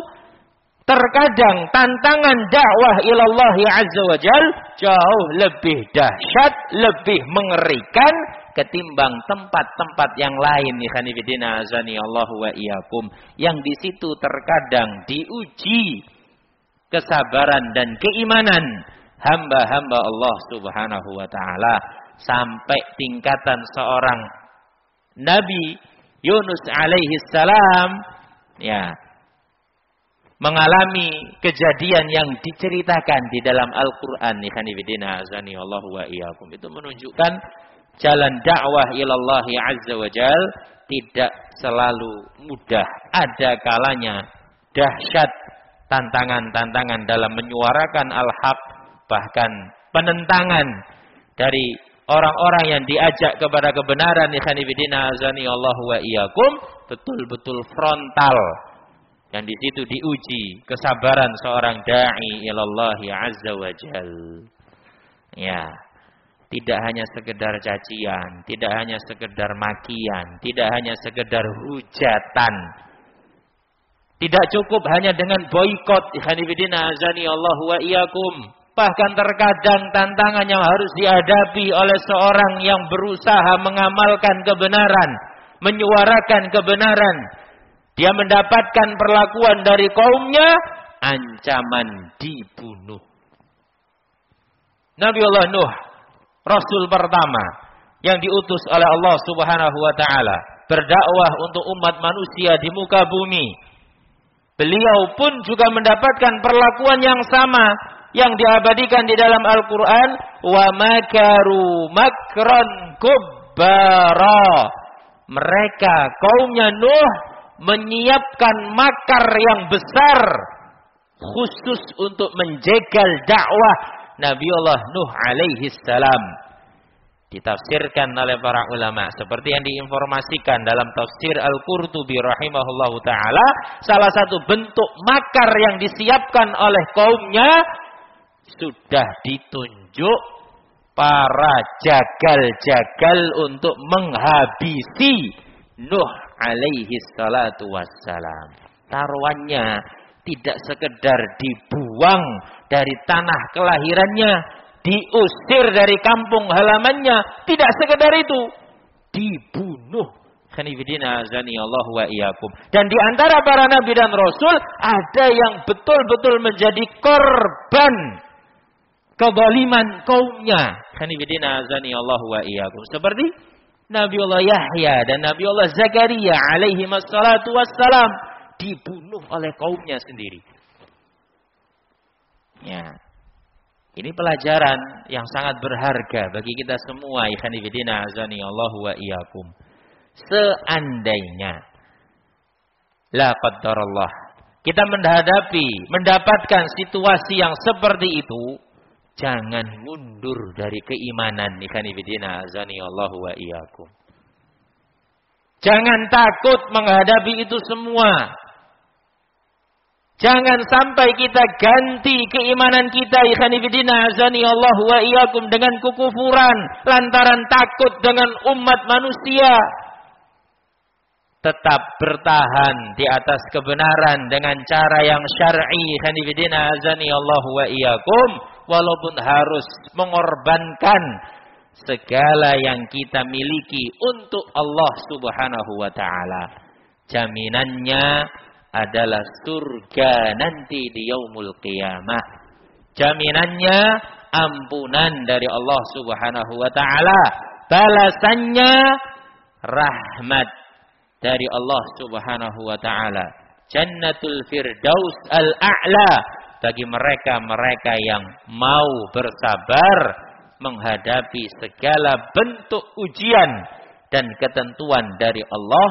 terkadang tantangan dakwah ilallah azza wa jal jauh lebih dahsyat, lebih mengerikan ketimbang tempat-tempat yang lain ikhwanifidina azani Allah wa iyakum yang di situ terkadang diuji kesabaran dan keimanan hamba-hamba Allah Subhanahu wa taala. Sampai tingkatan seorang nabi Yunus alaihi salam ya mengalami kejadian yang diceritakan di dalam Al-Qur'an azani Allah wa iyyakum. Itu menunjukkan jalan dakwah ilallah azza wa jal tidak selalu mudah. Ada kalanya dahsyat tantangan-tantangan dalam menyuarakan al-haq bahkan penentangan dari orang-orang yang diajak kepada kebenaran. Ibidina azani Allah wa iyyakum. Betul-betul frontal yang di situ diuji kesabaran seorang dai ilallah azza wa jal. Ya. Tidak hanya sekedar cacian, tidak hanya sekedar makian, tidak hanya sekedar hujatan. Tidak cukup hanya dengan boykot ibidina azani Allah wa iyyakum Bahkan terkadang tantangan yang harus dihadapi oleh seorang yang berusaha mengamalkan kebenaran, menyuarakan kebenaran. Dia mendapatkan perlakuan dari kaumnya, ancaman dibunuh. Nabi Allah Nuh, Rasul pertama yang diutus oleh Allah Subhanahu wa taala berdakwah untuk umat manusia di muka bumi. Beliau pun juga mendapatkan perlakuan yang sama yang diabadikan di dalam Al-Quran wa makaru makron kubbara mereka kaumnya Nuh menyiapkan makar yang besar khusus untuk menjegal dakwah Nabi Allah Nuh alaihi salam. Ditafsirkan oleh para ulama. Seperti yang diinformasikan dalam tafsir Al-Qurtubi rahimahullahu taala salah satu bentuk makar yang disiapkan oleh kaumnya sudah ditunjuk para jagal-jagal untuk menghabisi Nuh alaihi salatu wassalam. Taruhannya tidak sekedar dibuang dari tanah kelahirannya, diusir dari kampung halamannya, tidak sekedar itu, dibunuh. Dan di antara para nabi dan rasul ada yang betul-betul menjadi korban kezaliman kaumnya. Seperti Nabi Allah Yahya dan Nabi Allah Zakaria alaihi wassalatu wassalam dibunuh oleh kaumnya sendiri. Ya. Ini pelajaran yang sangat berharga bagi kita semua. Khanifidina azani Allah wa iyyakum. Seandainya la qaddarallah kita menghadapi, mendapatkan situasi yang seperti itu, Jangan mundur dari keimanan. Ikhwanifidina azani Allah wa iyyakum. Jangan takut menghadapi itu semua. Jangan sampai kita ganti keimanan kita ikhwanifidina azani Allah wa iyyakum dengan kekufuran lantaran takut dengan umat manusia. Tetap bertahan di atas kebenaran dengan cara yang syar'i ikhwanifidina azani Allah wa iyyakum walaupun harus mengorbankan segala yang kita miliki untuk Allah Subhanahu wa taala. Jaminannya adalah surga nanti di yaumul qiyamah. Jaminannya ampunan dari Allah Subhanahu wa taala. Balasannya rahmat dari Allah Subhanahu wa taala. Jannatul Firdaus al-A'la bagi mereka-mereka yang mau bersabar menghadapi segala bentuk ujian dan ketentuan dari Allah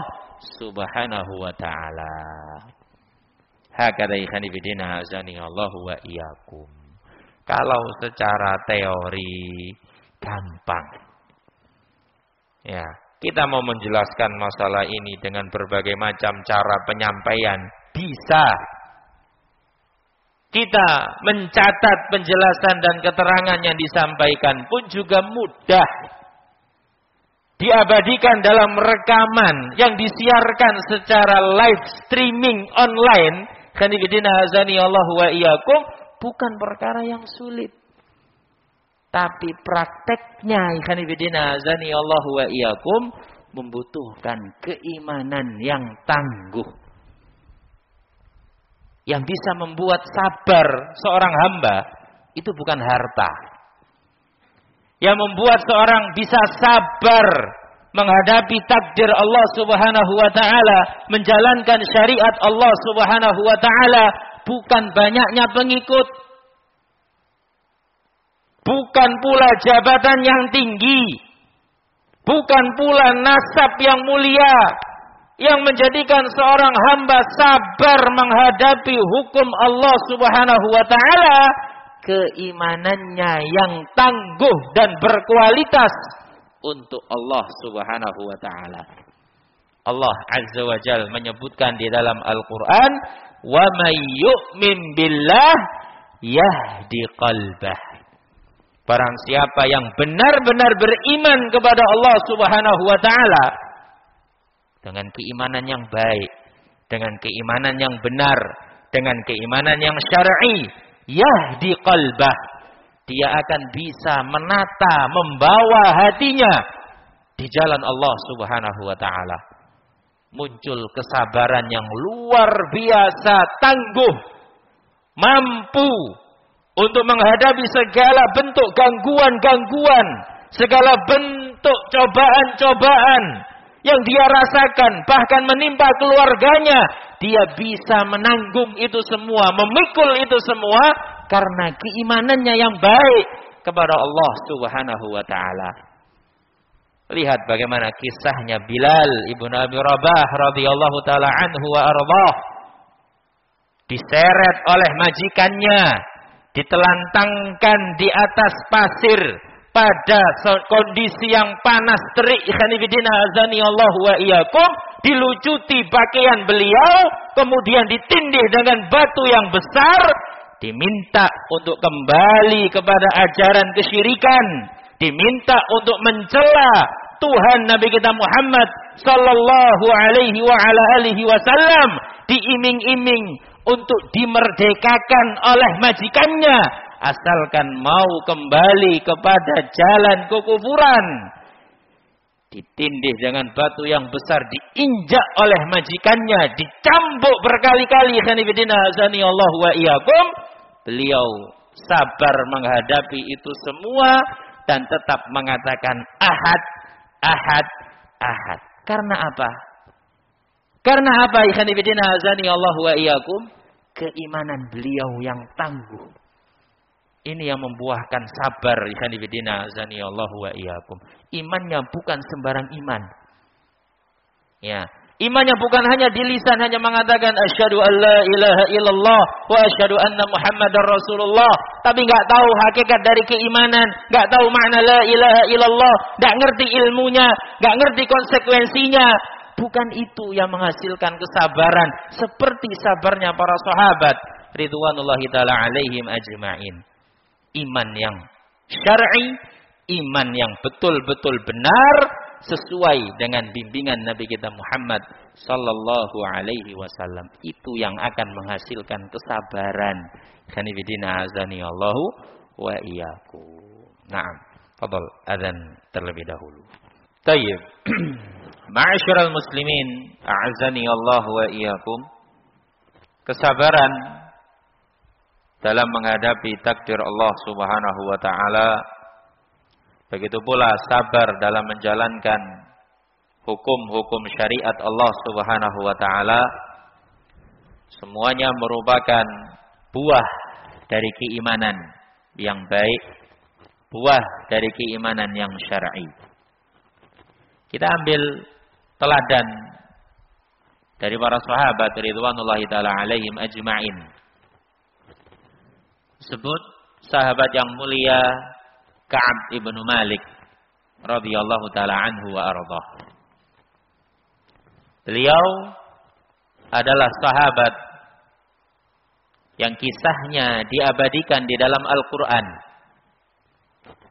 Subhanahu wa taala. Hakada ikhani bidina azani Allah wa iyyakum. Kalau secara teori gampang. Ya, kita mau menjelaskan masalah ini dengan berbagai macam cara penyampaian bisa kita mencatat penjelasan dan keterangan yang disampaikan pun juga mudah. diabadikan dalam rekaman yang disiarkan secara live streaming online, kanibidina azani Allah wa iyyakum, bukan perkara yang sulit. Tapi prakteknya kanibidina azani Allah wa iyyakum membutuhkan keimanan yang tangguh. Yang bisa membuat sabar seorang hamba itu bukan harta. Yang membuat seorang bisa sabar menghadapi takdir Allah Subhanahu wa taala, menjalankan syariat Allah Subhanahu wa taala bukan banyaknya pengikut. Bukan pula jabatan yang tinggi. Bukan pula nasab yang mulia yang menjadikan seorang hamba sabar menghadapi hukum Allah Subhanahu wa taala keimanannya yang tangguh dan berkualitas untuk Allah Subhanahu wa taala. Allah Azza wa Jal menyebutkan di dalam Al-Qur'an, "Wa may yu'min billah yahdi qalbah." Barang siapa yang benar-benar beriman kepada Allah Subhanahu wa taala dengan keimanan yang baik, dengan keimanan yang benar, dengan keimanan yang syar'i, yahdi qalbah. Dia akan bisa menata, membawa hatinya di jalan Allah Subhanahu wa taala. Muncul kesabaran yang luar biasa, tangguh, mampu untuk menghadapi segala bentuk gangguan-gangguan, segala bentuk cobaan-cobaan yang dia rasakan, bahkan menimpa keluarganya, dia bisa menanggung itu semua, memikul itu semua karena keimanannya yang baik kepada Allah Subhanahu wa taala. Lihat bagaimana kisahnya Bilal ibnu Abi Rabah radhiyallahu taala anhu wa ardhah diseret oleh majikannya ditelantangkan di atas pasir pada kondisi yang panas terik ikhwanifidina azani Allah wa iyyakum dilucuti pakaian beliau kemudian ditindih dengan batu yang besar diminta untuk kembali kepada ajaran kesyirikan diminta untuk mencela Tuhan Nabi kita Muhammad sallallahu alaihi wa ala alihi wasallam diiming-iming untuk dimerdekakan oleh majikannya asalkan mau kembali kepada jalan kekufuran. Ditindih dengan batu yang besar diinjak oleh majikannya dicambuk berkali-kali. Allah wa beliau sabar menghadapi itu semua dan tetap mengatakan ahad ahad ahad. Karena apa? Karena apa? Ikhwan Allah wa iyyakum? Keimanan beliau yang tangguh. Ini yang membuahkan sabar wa. Imannya bukan sembarang iman. Ya, Imannya bukan hanya di lisan hanya mengatakan asyhadu alla ilaha illallah wa asyhadu anna muhammadar rasulullah tapi enggak tahu hakikat dari keimanan, enggak tahu makna la ilaha illallah, enggak ngerti ilmunya, enggak ngerti konsekuensinya, Bukan itu yang menghasilkan kesabaran seperti sabarnya para sahabat ridwanullahi taala alaihim ajma'in. Iman yang syar'i, iman yang betul-betul benar sesuai dengan bimbingan Nabi kita Muhammad sallallahu alaihi wasallam. Itu yang akan menghasilkan kesabaran. Khanifidina azani Allahu wa iyyakum. Naam. Fadal adzan terlebih dahulu. Tayyib. Ma'asyiral muslimin, a'azani Allah wa iyyakum. Kesabaran dalam menghadapi takdir Allah Subhanahu wa taala. Begitu pula sabar dalam menjalankan hukum-hukum syariat Allah Subhanahu wa taala. Semuanya merupakan buah dari keimanan yang baik, buah dari keimanan yang syar'i. Kita ambil teladan dari para sahabat ridwanullahi taala alaihim ajma'in. Sebut sahabat yang mulia Ka'ab ibnu Malik radhiyallahu taala anhu wa ardhah. Beliau adalah sahabat yang kisahnya diabadikan di dalam Al-Qur'an.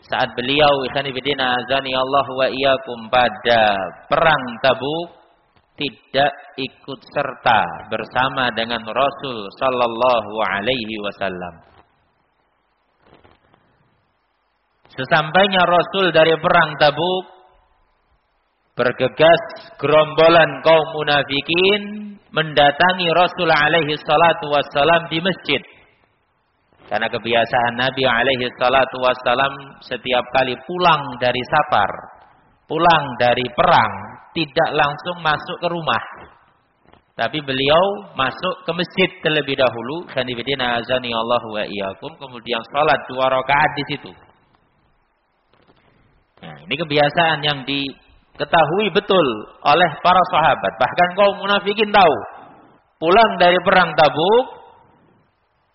saat beliau ikhwan fillah azani Allah wa iyyakum pada perang Tabuk tidak ikut serta bersama dengan Rasul sallallahu alaihi wasallam. Sesampainya Rasul dari perang Tabuk bergegas gerombolan kaum munafikin mendatangi Rasul alaihi salatu wassalam di masjid. Karena kebiasaan Nabi alaihi salatu wassalam setiap kali pulang dari safar, pulang dari perang, tidak langsung masuk ke rumah. Tapi beliau masuk ke masjid terlebih dahulu. Khanifidina azani Allah wa iyyakum. Kemudian sholat dua rakaat di situ. Nah, ini kebiasaan yang di ketahui betul oleh para sahabat. Bahkan kaum munafikin tahu. Pulang dari perang Tabuk,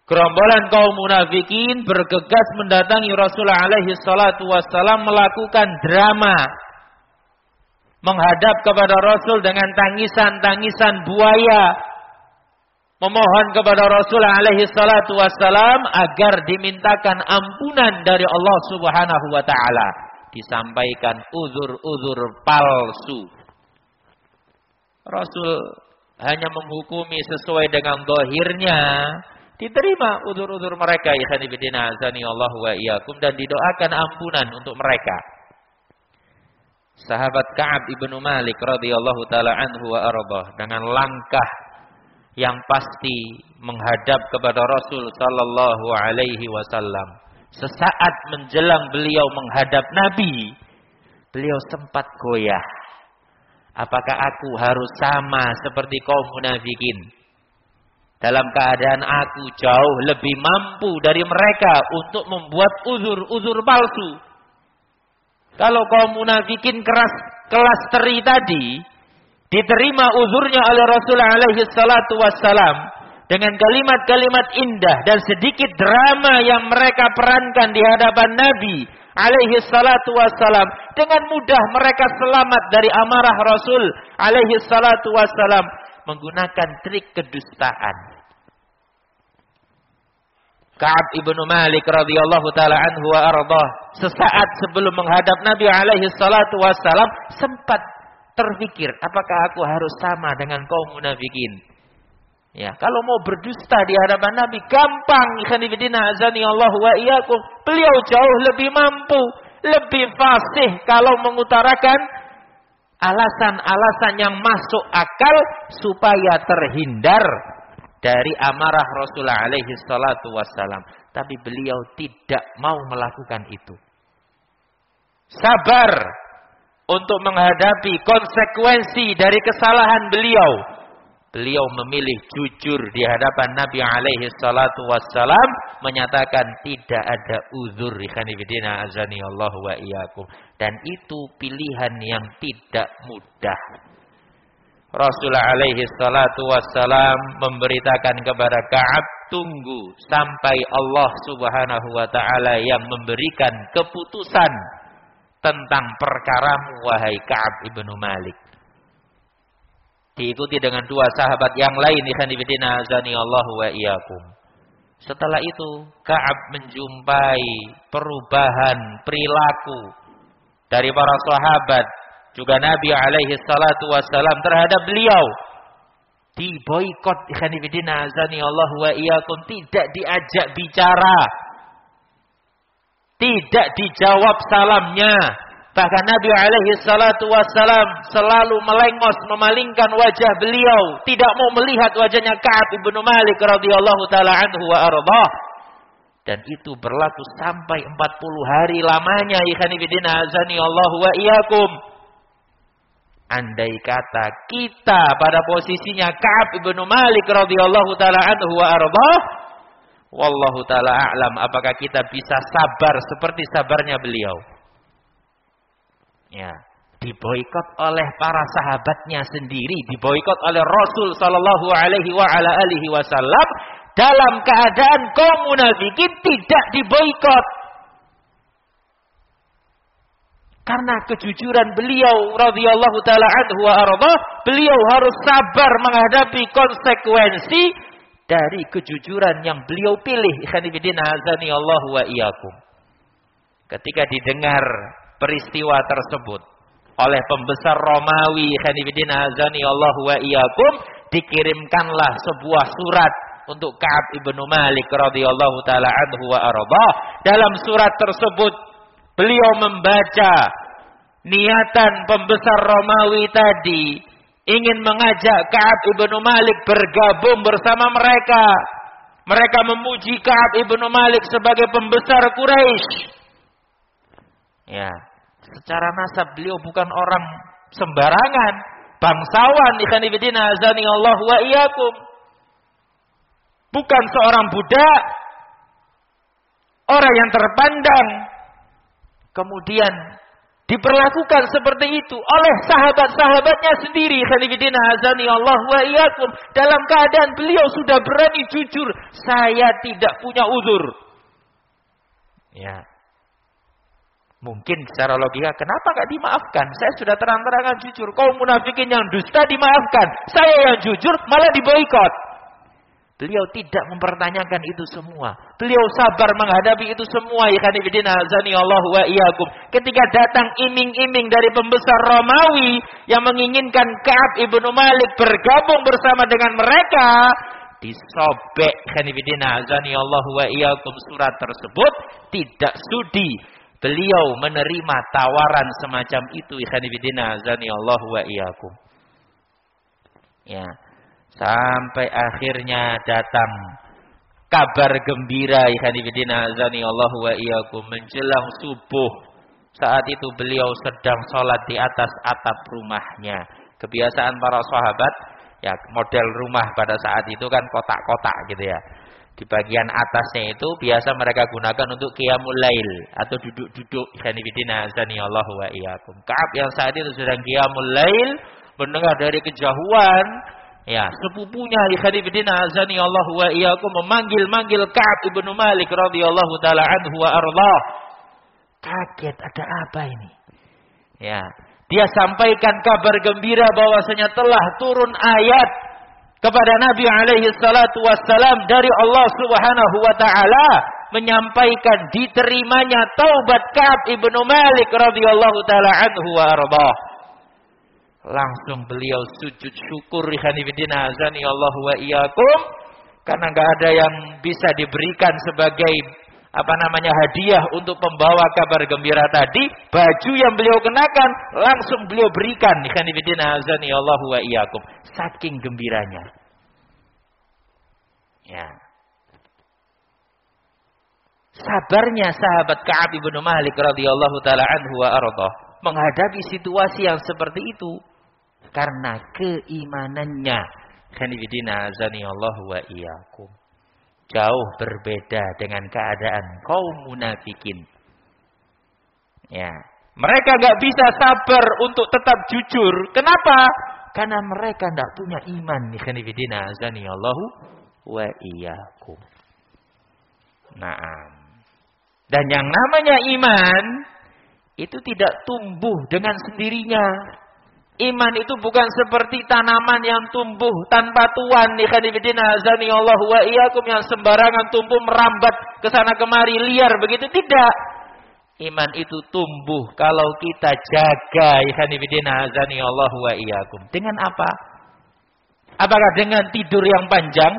gerombolan kaum munafikin bergegas mendatangi Rasulullah alaihi salatu wassalam melakukan drama menghadap kepada Rasul dengan tangisan-tangisan buaya memohon kepada Rasul alaihi salatu wassalam agar dimintakan ampunan dari Allah Subhanahu wa taala disampaikan uzur-uzur palsu. Rasul hanya menghukumi sesuai dengan dohirnya. Diterima uzur-uzur mereka. Allah wa iyakum. Dan didoakan ampunan untuk mereka. Sahabat Ka'ab ibnu Malik radhiyallahu taala anhu wa ardah dengan langkah yang pasti menghadap kepada Rasul sallallahu alaihi wasallam Sesaat menjelang beliau menghadap Nabi, beliau sempat goyah. Apakah aku harus sama seperti kaum munafikin? Dalam keadaan aku jauh lebih mampu dari mereka untuk membuat uzur-uzur palsu. Kalau kaum munafikin keras kelas teri tadi, diterima uzurnya oleh Rasulullah alaihi salatu dengan kalimat-kalimat indah dan sedikit drama yang mereka perankan di hadapan Nabi alaihi salatu wassalam. Dengan mudah mereka selamat dari amarah Rasul alaihi salatu wassalam. Menggunakan trik kedustaan. Ka'ab ibnu Malik radhiyallahu taala anhu wa ardah sesaat sebelum menghadap Nabi alaihi salatu wassalam sempat terpikir apakah aku harus sama dengan kaum munafikin Ya, kalau mau berdusta di hadapan Nabi gampang Allah wa iyyakum. Beliau jauh lebih mampu, lebih fasih kalau mengutarakan alasan-alasan yang masuk akal supaya terhindar dari amarah Rasulullah alaihi salatu wassalam. Tapi beliau tidak mau melakukan itu. Sabar untuk menghadapi konsekuensi dari kesalahan beliau beliau memilih jujur di hadapan Nabi alaihi salatu wassalam menyatakan tidak ada uzur. Khanifidina azani Allah wa iyyakum. Dan itu pilihan yang tidak mudah. Rasulullah alaihi salatu wassalam memberitakan kepada Ka'ab tunggu sampai Allah subhanahu wa ta'ala yang memberikan keputusan tentang perkaramu wahai Ka'ab ibnu Malik diikuti dengan dua sahabat yang lain ikhwanifidina azani Allah wa iyyakum. Setelah itu Ka'ab menjumpai perubahan perilaku dari para sahabat juga Nabi alaihi salatu wassalam terhadap beliau. Diboikot ikhwanifidina azani Allah wa iyyakum tidak diajak bicara. Tidak dijawab salamnya, Bahkan Nabi alaihi salatu wassalam selalu melengos memalingkan wajah beliau, tidak mau melihat wajahnya Ka'ab ibnu Malik radhiyallahu taala anhu wa arda. Dan itu berlaku sampai 40 hari lamanya ikhani bidina azani Allah wa iyyakum. Andai kata kita pada posisinya Ka'ab ibnu Malik radhiyallahu taala anhu wa arda, wallahu taala a'lam apakah kita bisa sabar seperti sabarnya beliau. Ya, diboikot oleh para sahabatnya sendiri, diboikot oleh Rasul sallallahu alaihi wa ala alihi wasallam dalam keadaan kaum munafikin tidak diboikot. Karena kejujuran beliau radhiyallahu taala anhu wa arda, beliau harus sabar menghadapi konsekuensi dari kejujuran yang beliau pilih. Ikhwanifidina azani Allah wa iyyakum. ketika didengar peristiwa tersebut oleh pembesar Romawi Khanifidin Azani Allah wa iyyakum dikirimkanlah sebuah surat untuk Ka'ab ibnu Malik radhiyallahu taala anhu wa arba. Dalam surat tersebut beliau membaca niatan pembesar Romawi tadi ingin mengajak Ka'ab ibnu Malik bergabung bersama mereka. Mereka memuji Ka'ab ibnu Malik sebagai pembesar Quraisy. Ya, secara nasab beliau bukan orang sembarangan, bangsawan ikhwan azani Allah wa iyyakum. Bukan seorang budak, orang yang terpandang. Kemudian diperlakukan seperti itu oleh sahabat-sahabatnya sendiri khalifidina azani Allah wa iyyakum. Dalam keadaan beliau sudah berani jujur saya tidak punya uzur. Ya Mungkin secara logika, kenapa gak dimaafkan? Saya sudah terang-terangan jujur. Kau munafikin yang dusta dimaafkan. Saya yang jujur malah diboikot. Beliau tidak mempertanyakan itu semua. Beliau sabar menghadapi itu semua. Ikhwanifidina azani Allah wa. Ketika datang iming-iming dari pembesar Romawi yang menginginkan Ka'ab ibnu Malik bergabung bersama dengan mereka. Disobek azani Allah wa surat tersebut. Tidak sudi beliau menerima tawaran semacam itu ikhwanifidina azani Allah wa iyakum. Ya. Sampai akhirnya datang kabar gembira ikhwanifidina azani Allah wa iyakum menjelang subuh. Saat itu beliau sedang sholat di atas atap rumahnya. Kebiasaan para sahabat, ya model rumah pada saat itu kan kotak-kotak gitu ya di bagian atasnya itu biasa mereka gunakan untuk qiyamul lail atau duduk-duduk khanifidina azani Allah wa iyyakum. Ka'ab yang saat itu sedang qiyamul lail mendengar dari kejauhan ya sepupunya khanifidina azani Allah wa iyyakum memanggil-manggil Ka'ab ibnu Malik radhiyallahu taala anhu wa arda. Kaget ada apa ini? Ya, dia sampaikan kabar gembira bahwasanya telah turun ayat kepada Nabi alaihi salatu wassalam dari Allah Subhanahu wa taala menyampaikan diterimanya taubat Ka'ab ibnu Malik radhiyallahu taala anhu wa arba. Langsung beliau sujud syukur ikhwanifidina azani Allah wa iyyakum karena enggak ada yang bisa diberikan sebagai apa namanya hadiah untuk pembawa kabar gembira tadi, baju yang beliau kenakan langsung beliau berikan ikhwanifidina azani Allah wa iyyakum saking gembiranya. Ya. Sabarnya sahabat Ka'ab bin Malik radhiyallahu taala anhu wa arda menghadapi situasi yang seperti itu karena keimanannya. Khanifidina azani Allah wa iyyakum. Jauh berbeda dengan keadaan kaum munafikin. Ya, mereka nggak bisa sabar untuk tetap jujur. Kenapa? Karena mereka tidak punya iman. Khanifidina azani Allahu wa iyyakum. Naam. Dan yang namanya iman itu tidak tumbuh dengan sendirinya. Iman itu bukan seperti tanaman yang tumbuh tanpa tuan. Ikhwanifidina azani Allah wa iyyakum yang sembarangan tumbuh merambat ke sana kemari liar begitu tidak. Iman itu tumbuh kalau kita jaga ikhwanifidina azani Allah wa iyyakum. Dengan apa? Apakah dengan tidur yang panjang?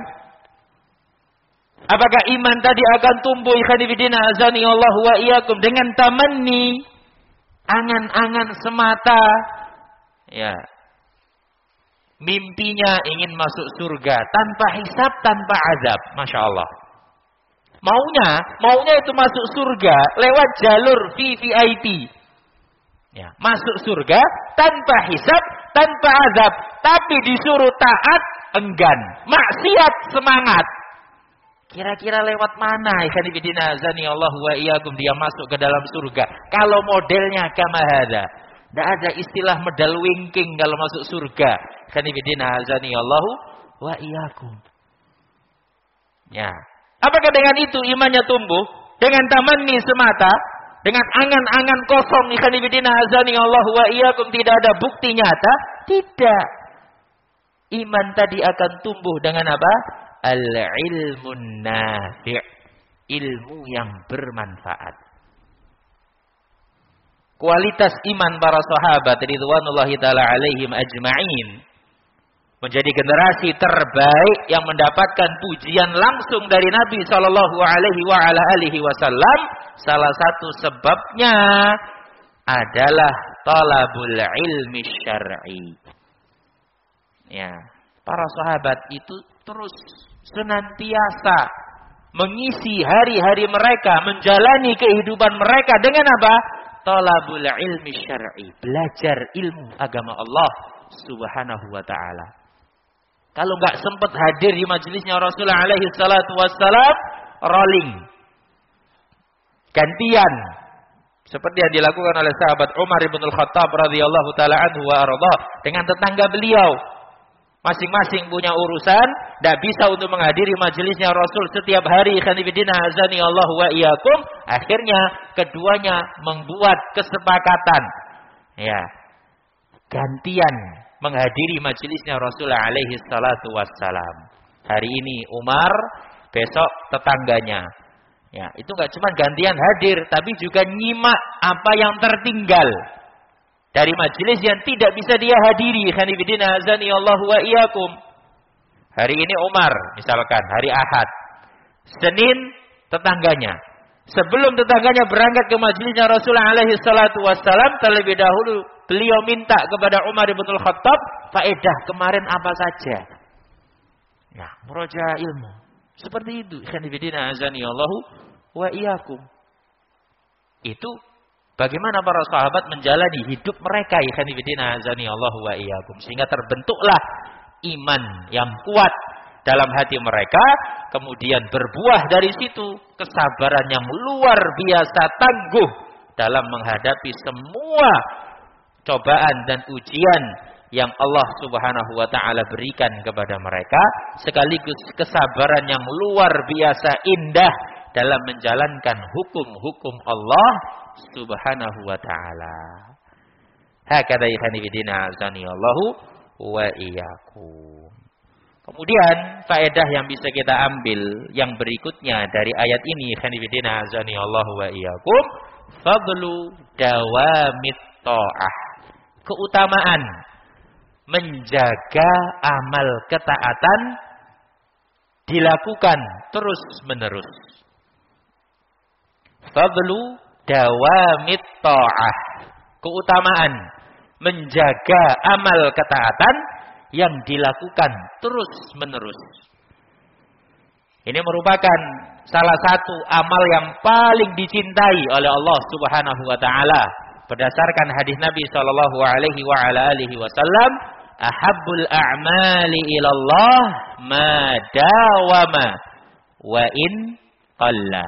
Apakah iman tadi akan tumbuh ikhwanifidina azani Allah wa iyyakum dengan tamanni angan-angan semata ya. Mimpinya ingin masuk surga tanpa hisap tanpa azab. Masya Allah. Maunya maunya itu masuk surga lewat jalur VVIP ya masuk surga tanpa hisap tanpa azab. Tapi disuruh taat enggan. Maksiat semangat. Kira-kira lewat mana? Ibidina azani Allah wa iyyakum dia masuk ke dalam surga. Kalau modelnya kama hada. Tidak ada istilah medal winking kalau masuk surga. Ikan ibidina azani Allah wa iyyakum. Ya. Apakah dengan itu imannya tumbuh? Dengan tamanni semata? Dengan angan-angan kosong ikan ibidina azani Allah wa iyyakum tidak ada bukti nyata? Tidak. Iman tadi akan tumbuh dengan apa? al-ilmun nafi' ilmu yang bermanfaat kualitas iman para sahabat ridwanullahi taala alaihim ajma'in menjadi generasi terbaik yang mendapatkan pujian langsung dari Nabi sallallahu alaihi wa ala alihi wasallam salah satu sebabnya adalah talabul ilmi syar'i ya para sahabat itu terus senantiasa mengisi hari-hari mereka, menjalani kehidupan mereka dengan apa? Talabul ilmi syar'i, belajar ilmu agama Allah Subhanahu wa taala. Kalau nggak sempat hadir di majelisnya Rasulullah alaihi salatu wassalam, rolling. Gantian. Seperti yang dilakukan oleh sahabat Umar bin Al-Khattab radhiyallahu taala anhu wa arda dengan tetangga beliau Masing-masing punya urusan, tidak bisa untuk menghadiri majelisnya Rasul setiap hari. Azani Allah wa iyakum. Akhirnya keduanya membuat kesepakatan. Ya, gantian menghadiri majelisnya Rasul alaihi salatu wassalam. Hari ini Umar, besok tetangganya. Ya, itu nggak cuma gantian hadir, tapi juga nyimak apa yang tertinggal dari majelis yang tidak bisa dia hadiri. Khanifidina azani Allah wa iyyakum. Hari ini Umar misalkan hari Ahad. Senin tetangganya. Sebelum tetangganya berangkat ke majelisnya Rasulullah alaihi salatu wassalam terlebih dahulu beliau minta kepada Umar bin Khattab faedah kemarin apa saja? Ya meroja ilmu. Seperti itu. Khanifidina azani Allah wa iyyakum. Itu Bagaimana para sahabat menjalani hidup mereka wa iyyakum. Sehingga terbentuklah iman yang kuat dalam hati mereka kemudian berbuah dari situ kesabaran yang luar biasa tangguh dalam menghadapi semua cobaan dan ujian yang Allah Subhanahu wa taala berikan kepada mereka sekaligus kesabaran yang luar biasa indah dalam menjalankan hukum-hukum Allah subhanahu wa ta'ala. Hakada bidina azani Allahu wa iyyakum. Kemudian faedah yang bisa kita ambil yang berikutnya dari ayat ini bidina azani Allahu wa iyyakum fadlu dawamit ta'ah. Keutamaan menjaga amal ketaatan dilakukan terus menerus. Fadlu dawamit ta'ah. Keutamaan menjaga amal ketaatan yang dilakukan terus menerus. Ini merupakan salah satu amal yang paling dicintai oleh Allah Subhanahu wa taala berdasarkan hadis Nabi sallallahu alaihi wa ala alihi wasallam ahabbul a'mali ilallah ma dawama wa in qalla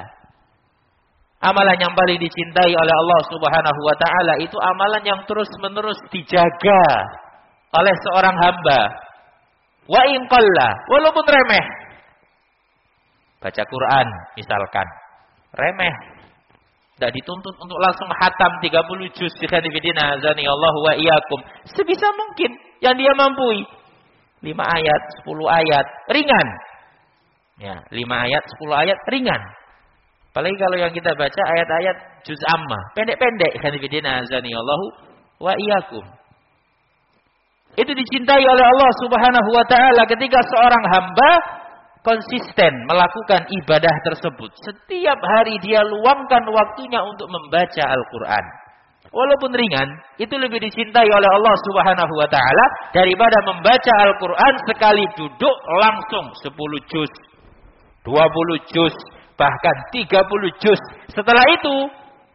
Amalan yang paling dicintai oleh Allah Subhanahu wa taala itu amalan yang terus-menerus dijaga oleh seorang hamba. Wa in walaupun remeh. Baca Quran misalkan, remeh. Tidak dituntut untuk langsung hatam 30 juz dikhanifidina azani Allah wa iyyakum. Sebisa mungkin yang dia mampu. 5 ayat, 10 ayat, ringan. Ya, 5 ayat, 10 ayat, ringan. Apalagi kalau yang kita baca ayat-ayat juz amma, pendek-pendek khanifidina azani Allahu wa iyyakum. Itu dicintai oleh Allah Subhanahu wa taala ketika seorang hamba konsisten melakukan ibadah tersebut. Setiap hari dia luangkan waktunya untuk membaca Al-Qur'an. Walaupun ringan, itu lebih dicintai oleh Allah Subhanahu wa taala daripada membaca Al-Qur'an sekali duduk langsung 10 juz, 20 juz, bahkan 30 juz. Setelah itu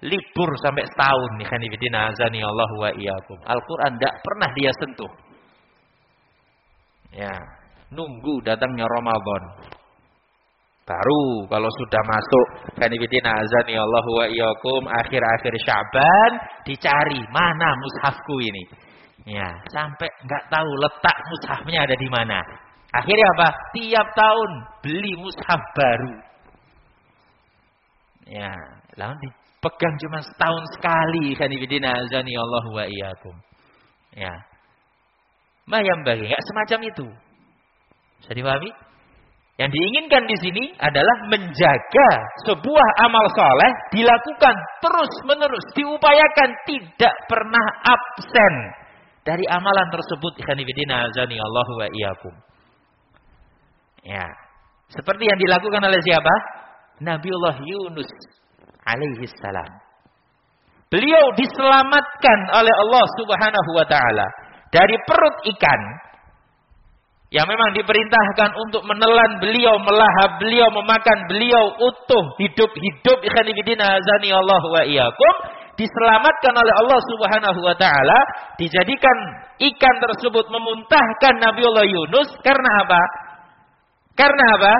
libur sampai setahun nih khanifidina azani Allah wa iyyakum. Al-Qur'an tidak pernah dia sentuh. Ya, nunggu datangnya Ramadan. Baru kalau sudah masuk khanifidina azani Allah wa iyyakum akhir-akhir Sya'ban dicari mana mushafku ini. Ya, sampai nggak tahu letak mushafnya ada di mana. Akhirnya apa? Tiap tahun beli mushaf baru. Ya, lalu dipegang cuma setahun sekali kanibidina azani Allah wa iyyakum. Ya. yang bagi enggak semacam itu. Bisa dipahami? Yang diinginkan di sini adalah menjaga sebuah amal soleh dilakukan terus menerus, diupayakan tidak pernah absen dari amalan tersebut. Ikhwanifidina azani Allahu wa iyyakum. Ya. Seperti yang dilakukan oleh siapa? Nabiullah Yunus alaihi salam. Beliau diselamatkan oleh Allah Subhanahu wa taala dari perut ikan yang memang diperintahkan untuk menelan beliau, melahap beliau, memakan beliau utuh, hidup-hidup ikhwanifidina azani Allah wa diselamatkan oleh Allah Subhanahu wa taala, dijadikan ikan tersebut memuntahkan Nabiullah Yunus karena apa? Karena apa?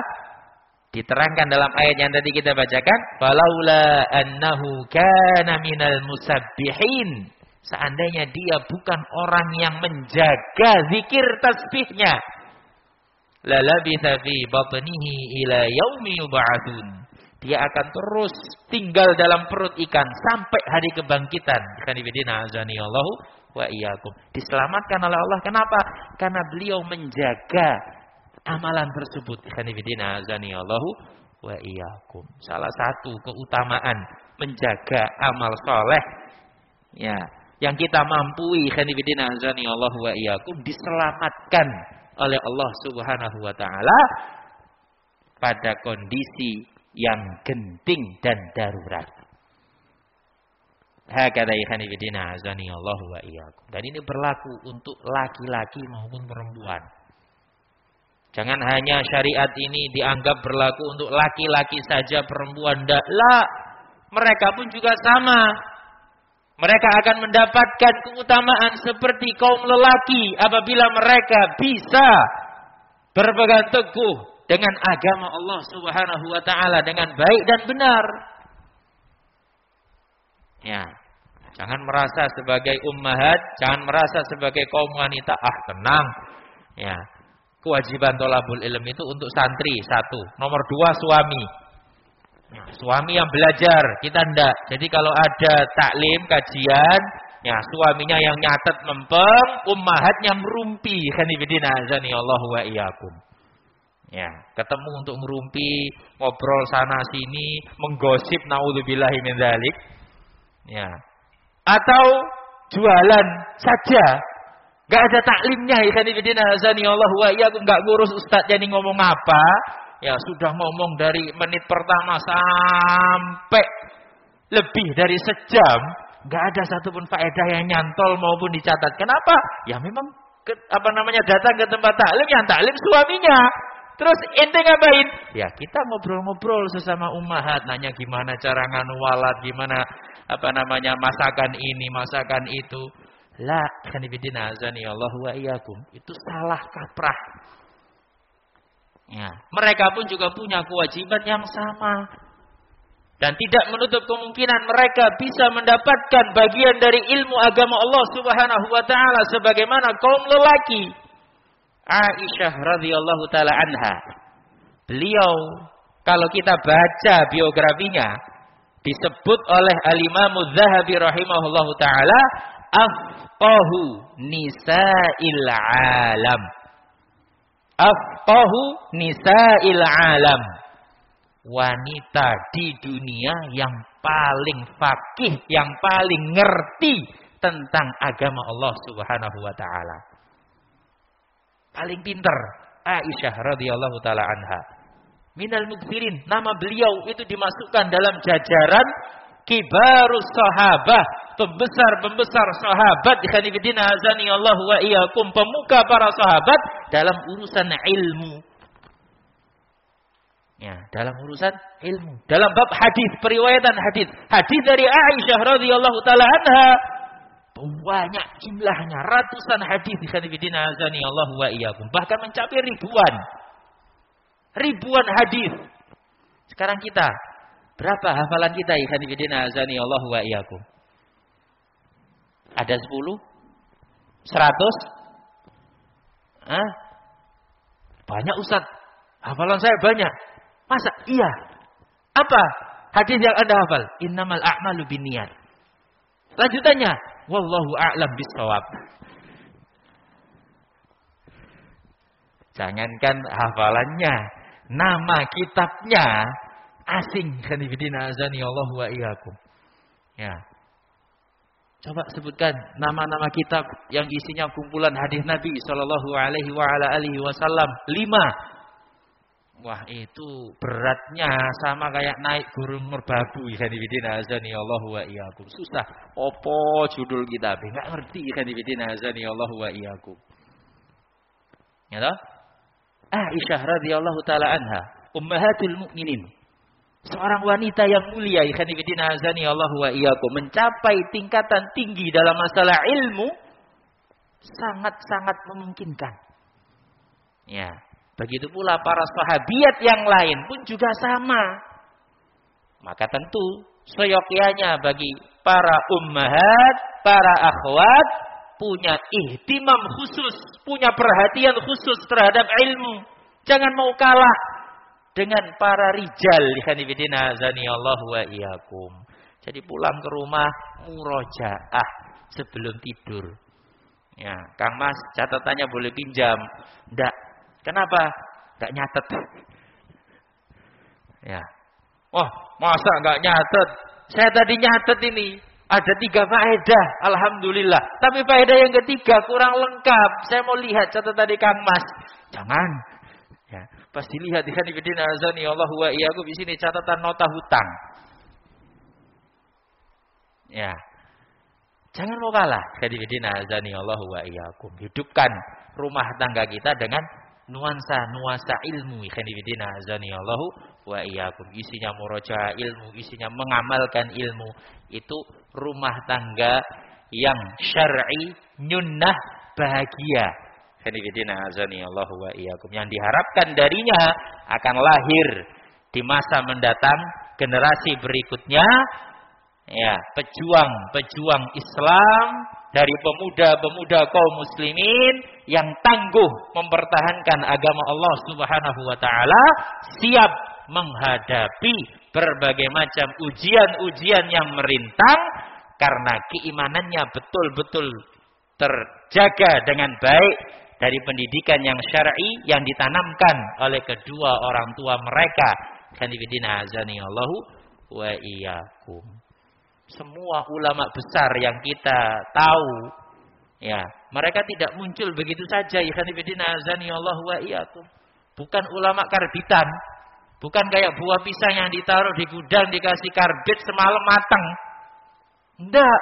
Diterangkan dalam ayat yang tadi kita bacakan, "Falaula annahu kana minal musabbihin." Seandainya dia bukan orang yang menjaga zikir tasbihnya, lalabitha fi batnihi ila yaumi yub'atsun. Dia akan terus tinggal dalam perut ikan sampai hari kebangkitan. Kanibidina azani wa iyyakum. Diselamatkan oleh Allah. Kenapa? Karena beliau menjaga amalan tersebut. Kanibidina azani Allahu wa iyyakum. Salah satu keutamaan menjaga amal soleh. Ya, yang kita mampu kanibidina azani Allahu wa iyyakum diselamatkan oleh Allah Subhanahu wa taala pada kondisi yang genting dan darurat. Hakada ikhani bidina azani Allah wa iyyakum. Dan ini berlaku untuk laki-laki maupun perempuan. Jangan hanya syariat ini dianggap berlaku untuk laki-laki saja, perempuan tidak. Lah, mereka pun juga sama. Mereka akan mendapatkan keutamaan seperti kaum lelaki apabila mereka bisa berpegang teguh dengan agama Allah Subhanahu wa taala dengan baik dan benar. Ya. Jangan merasa sebagai ummahat, jangan merasa sebagai kaum wanita, ah tenang. Ya. Kewajiban tolabul ilm itu untuk santri satu, nomor dua suami. Ya, suami yang belajar, kita ndak. Jadi kalau ada taklim, kajian, ya suaminya yang nyatet mempeng, ummahatnya merumpi. Khanibidina azani Allah wa iyyakum. Ya, ketemu untuk merumpi, ngobrol sana sini, menggosip naudzubillahi min. Ya. Atau jualan saja. Gak ada taklimnya ya kanibidina azani Allah wa iyyakum, gak ngurus ustaz jadi ngomong apa, Ya sudah ngomong dari menit pertama sampai lebih dari sejam, nggak ada satupun faedah yang nyantol maupun dicatat. Kenapa? Ya memang ke, apa namanya datang ke tempat taklim yang taklim suaminya. Terus ente ngapain? Ya kita ngobrol-ngobrol sesama ummahat, nanya gimana cara nganu walat, gimana apa namanya masakan ini, masakan itu. La kanibidina azani Allah wa iyyakum. Itu salah kaprah. Ya, mereka pun juga punya kewajiban yang sama. Dan tidak menutup kemungkinan mereka bisa mendapatkan bagian dari ilmu agama Allah Subhanahu wa taala sebagaimana kaum lelaki. Aisyah radhiyallahu taala anha. Beliau kalau kita baca biografinya disebut oleh Al-Imam Dzahabi rahimahullahu taala afqahu nisa'il alam afqahu nisa'il alam. Wanita di dunia yang paling fakih, yang paling ngerti tentang agama Allah Subhanahu wa taala. Paling pinter Aisyah radhiyallahu taala anha. Minal mukfirin, nama beliau itu dimasukkan dalam jajaran kibarus sahabah pembesar-pembesar sahabat ikhwanifidina azani Allah wa iyyakum pemuka para sahabat dalam urusan ilmu. Ya, dalam urusan ilmu. Dalam bab hadis, periwayatan hadis. Hadis dari Aisyah radhiyallahu taala anha banyak jumlahnya, ratusan hadis ikhwanifidina azani Allah wa iyyakum, bahkan mencapai ribuan. Ribuan hadis. Sekarang kita berapa hafalan kita ikhwanifidina azani Allah wa iyyakum? Ada sepuluh? Seratus? Hah? Banyak Ustaz. Hafalan saya banyak. Masa? Iya. Apa? Hadis yang Anda hafal. Innamal a'malu binniat. Lanjutannya. Wallahu a'lam bisawab. Jangankan hafalannya. nama kitabnya asing kanibidina azani Allah wa iyyakum. Ya. Coba sebutkan nama-nama kitab yang isinya kumpulan hadis Nabi Shallallahu Alaihi wa ala alihi Wasallam lima. Wah itu beratnya sama kayak naik gunung merbabu kanibidina azani Allah wa iyyakum. Susah. Opo judul kitab? Enggak ngerti kanibidina azani Allah wa iyyakum. Ya toh? Aisyah radhiyallahu taala anha, ummahatul mukminin. Seorang wanita yang mulia, ikhwanifidina azani Allah wa iyyakum, mencapai tingkatan tinggi dalam masalah ilmu sangat-sangat memungkinkan. Ya, begitu pula para sahabiat yang lain pun juga sama. Maka tentu seyogyanya bagi para ummahat, para akhwat punya ihtimam khusus, punya perhatian khusus terhadap ilmu. Jangan mau kalah dengan para rijal Allah wa iyakum. Jadi pulang ke rumah murojaah sebelum tidur. Ya, Kang Mas, catatannya boleh pinjam. Enggak. Kenapa? Enggak nyatet. Ya. Oh, masa enggak nyatet? Saya tadi nyatet ini. Ada tiga faedah, alhamdulillah. Tapi faedah yang ketiga kurang lengkap. Saya mau lihat catatan tadi Kang Mas. Jangan. Pasti lihat di kanibidin azani Allah wa iyyakum di sini catatan nota hutang. Ya. Jangan mau kalah. Kanibidin azani Allah wa iyyakum. Hidupkan rumah tangga kita dengan nuansa-nuansa ilmu. Kanibidin azani Allah wa iyyakum. Isinya murojaah ilmu, isinya mengamalkan ilmu. Itu rumah tangga yang syar'i nyunnah bahagia. Azani Allah wa iyyakum. Yang diharapkan darinya akan lahir di masa mendatang generasi berikutnya ya, pejuang-pejuang Islam dari pemuda-pemuda kaum muslimin yang tangguh mempertahankan agama Allah Subhanahu wa taala, siap menghadapi berbagai macam ujian-ujian yang merintang karena keimanannya betul-betul terjaga dengan baik dari pendidikan yang syar'i yang ditanamkan oleh kedua orang tua mereka. Allahu wa iyyakum. Semua ulama besar yang kita tahu ya, mereka tidak muncul begitu saja ya Allahu wa iyyakum. Bukan ulama karbitan, Bukan kayak buah pisang yang ditaruh di gudang dikasih karbit semalam matang. Tidak.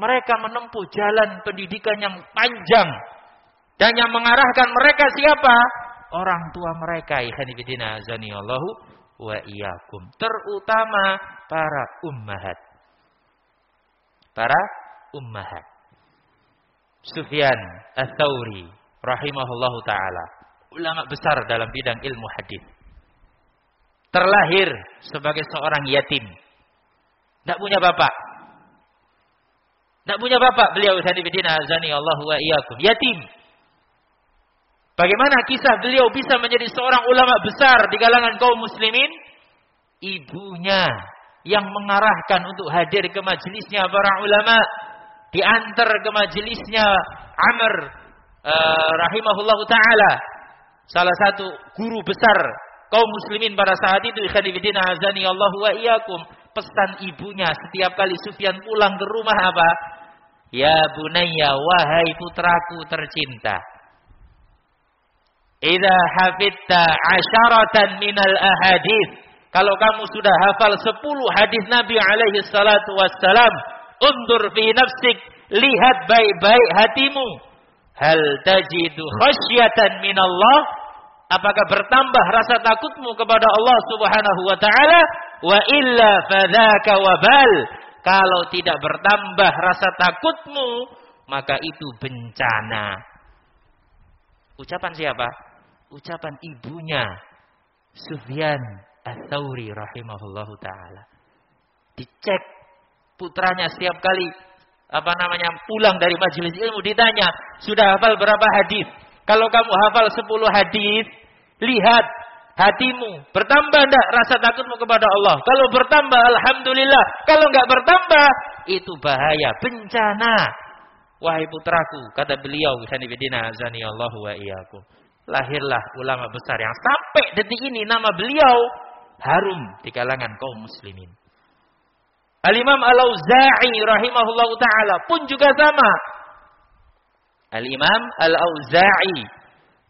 Mereka menempuh jalan pendidikan yang panjang. Dan yang mengarahkan mereka siapa? Orang tua mereka. Ikhwanifidina azani Allahu wa iyyakum. Terutama para ummahat. Para ummahat. Sufyan Ats-Tsauri rahimahullahu taala, ulama besar dalam bidang ilmu hadis terlahir sebagai seorang yatim. Tidak punya bapak. Tidak punya bapak beliau wa iyyakum. Yatim. Bagaimana kisah beliau bisa menjadi seorang ulama besar di kalangan kaum muslimin? Ibunya yang mengarahkan untuk hadir ke majelisnya para ulama. Diantar ke majelisnya Amr uh, rahimahullahu ta'ala. Salah satu guru besar kaum muslimin pada saat itu ikhwanifidina azani Allah wa iyyakum pesan ibunya setiap kali Sufyan pulang ke rumah apa ya bunayya wahai putraku tercinta idza hafidta asyaratan minal ahadith. Kalau kamu sudah hafal 10 hadis Nabi alaihi salatu wassalam undur fi nafsik lihat baik-baik hatimu. Hal tajidu khasyatan minallah? Apakah bertambah rasa takutmu kepada Allah Subhanahu wa taala? Wa illa fadzaka wabal kalau tidak bertambah rasa takutmu maka itu bencana. Ucapan siapa ucapan ibunya Sufyan Ats-Tsauri rahimahullahu taala dicek putranya setiap kali apa namanya pulang dari majelis ilmu ditanya sudah hafal berapa hadis kalau kamu hafal 10 hadis, lihat hatimu bertambah enggak rasa takutmu kepada Allah. Kalau bertambah alhamdulillah, kalau enggak bertambah itu bahaya, bencana. Wahai putraku, kata beliau, Sanibidina azani Allah wa iyyakum. Lahirlah ulama besar yang sampai detik ini nama beliau harum di kalangan kaum muslimin. Al-Imam Al-Auza'i rahimahullah ta'ala pun juga sama. Al-Imam Al-Auza'i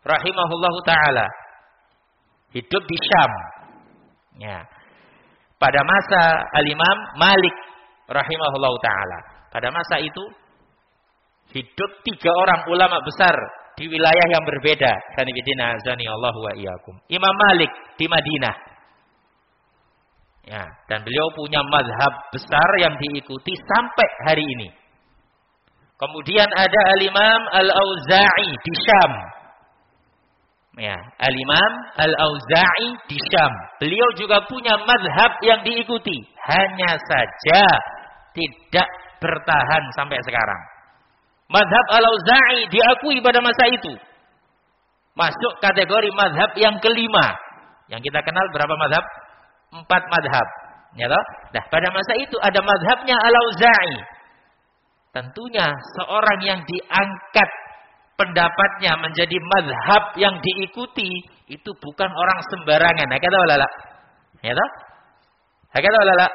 rahimahullah ta'ala hidup di Syam. Ya. Pada masa Al-Imam Malik rahimahullah ta'ala. Pada masa itu hidup tiga orang ulama besar di wilayah yang berbeda. Sanibidina azani Allah wa iyakum. Imam Malik di Madinah. Ya, dan beliau punya madhab besar yang diikuti sampai hari ini. Kemudian ada Al-Imam Al-Auza'i di Syam. Ya, Al-Imam Al-Auza'i di Syam. Beliau juga punya madhab yang diikuti. Hanya saja tidak bertahan sampai sekarang. Madhab Al-Auza'i diakui pada masa itu. Masuk kategori madhab yang kelima. Yang kita kenal berapa madhab? Empat madhab. Ya toh? Nah, pada masa itu ada madhabnya Al-Auza'i. Tentunya seorang yang diangkat pendapatnya menjadi madhab yang diikuti itu bukan orang sembarangan. Nah, kata lala. Ya toh? Kata lala.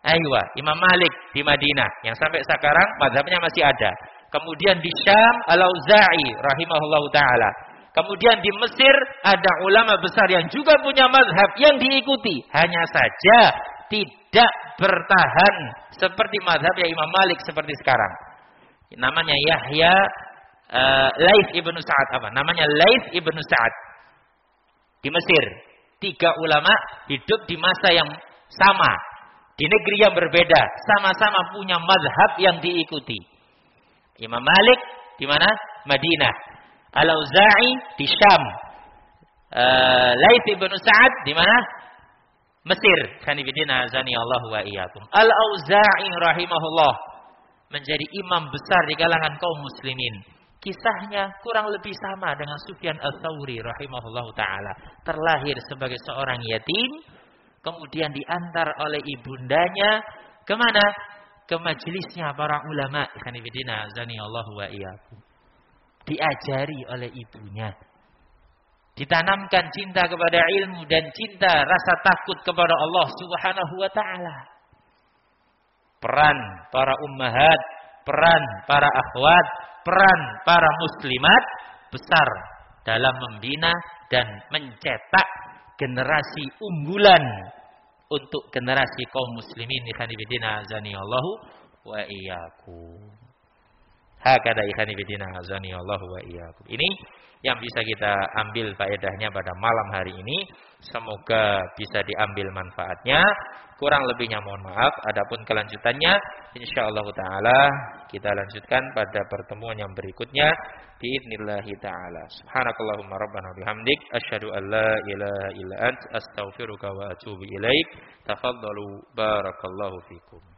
Aywa, Imam Malik di Madinah yang sampai sekarang madhabnya masih ada. Kemudian di Syam Al-Auza'i rahimahullahu taala. Kemudian di Mesir ada ulama besar yang juga punya mazhab yang diikuti. Hanya saja tidak bertahan seperti mazhab ya Imam Malik seperti sekarang. Namanya Yahya uh, Laith ibnu Sa'ad apa? Namanya Laith ibnu Sa'ad di Mesir. Tiga ulama hidup di masa yang sama, di negeri yang berbeda, sama-sama punya mazhab yang diikuti. Imam Malik di mana? Madinah. Al-Auza'i di Syam. Uh, Laits bin Sa'ad di mana? Mesir. Sanibidina azani Allah wa iyyakum. Al-Auza'i rahimahullah menjadi imam besar di kalangan kaum muslimin. Kisahnya kurang lebih sama dengan Sufyan al-Thawri rahimahullah ta'ala. Terlahir sebagai seorang yatim. Kemudian diantar oleh ibundanya. Ke mana? Ke majelisnya para ulama ikhwanifidina zani Allah wa iyyakum. Diajari oleh ibunya. Ditanamkan cinta kepada ilmu dan cinta rasa takut kepada Allah Subhanahu wa taala. Peran para ummahat, peran para akhwat, peran para muslimat besar dalam membina dan mencetak generasi unggulan untuk generasi kaum muslimin ikhani bidina azani Allahu wa iyyakum. Hakada ikhani bidina azani Allahu wa iyyakum. Ini yang bisa kita ambil faedahnya pada malam hari ini. Semoga bisa diambil manfaatnya. Kurang lebihnya mohon maaf. Adapun kelanjutannya insyaallah taala kita lanjutkan pada pertemuan yang berikutnya biidnillahi taala. Subhanakallahumma rabbana bihamdik asyhadu an la ilaha illa ant astaghfiruka wa atubu ilaik. Tafaddalu barakallahu fikum.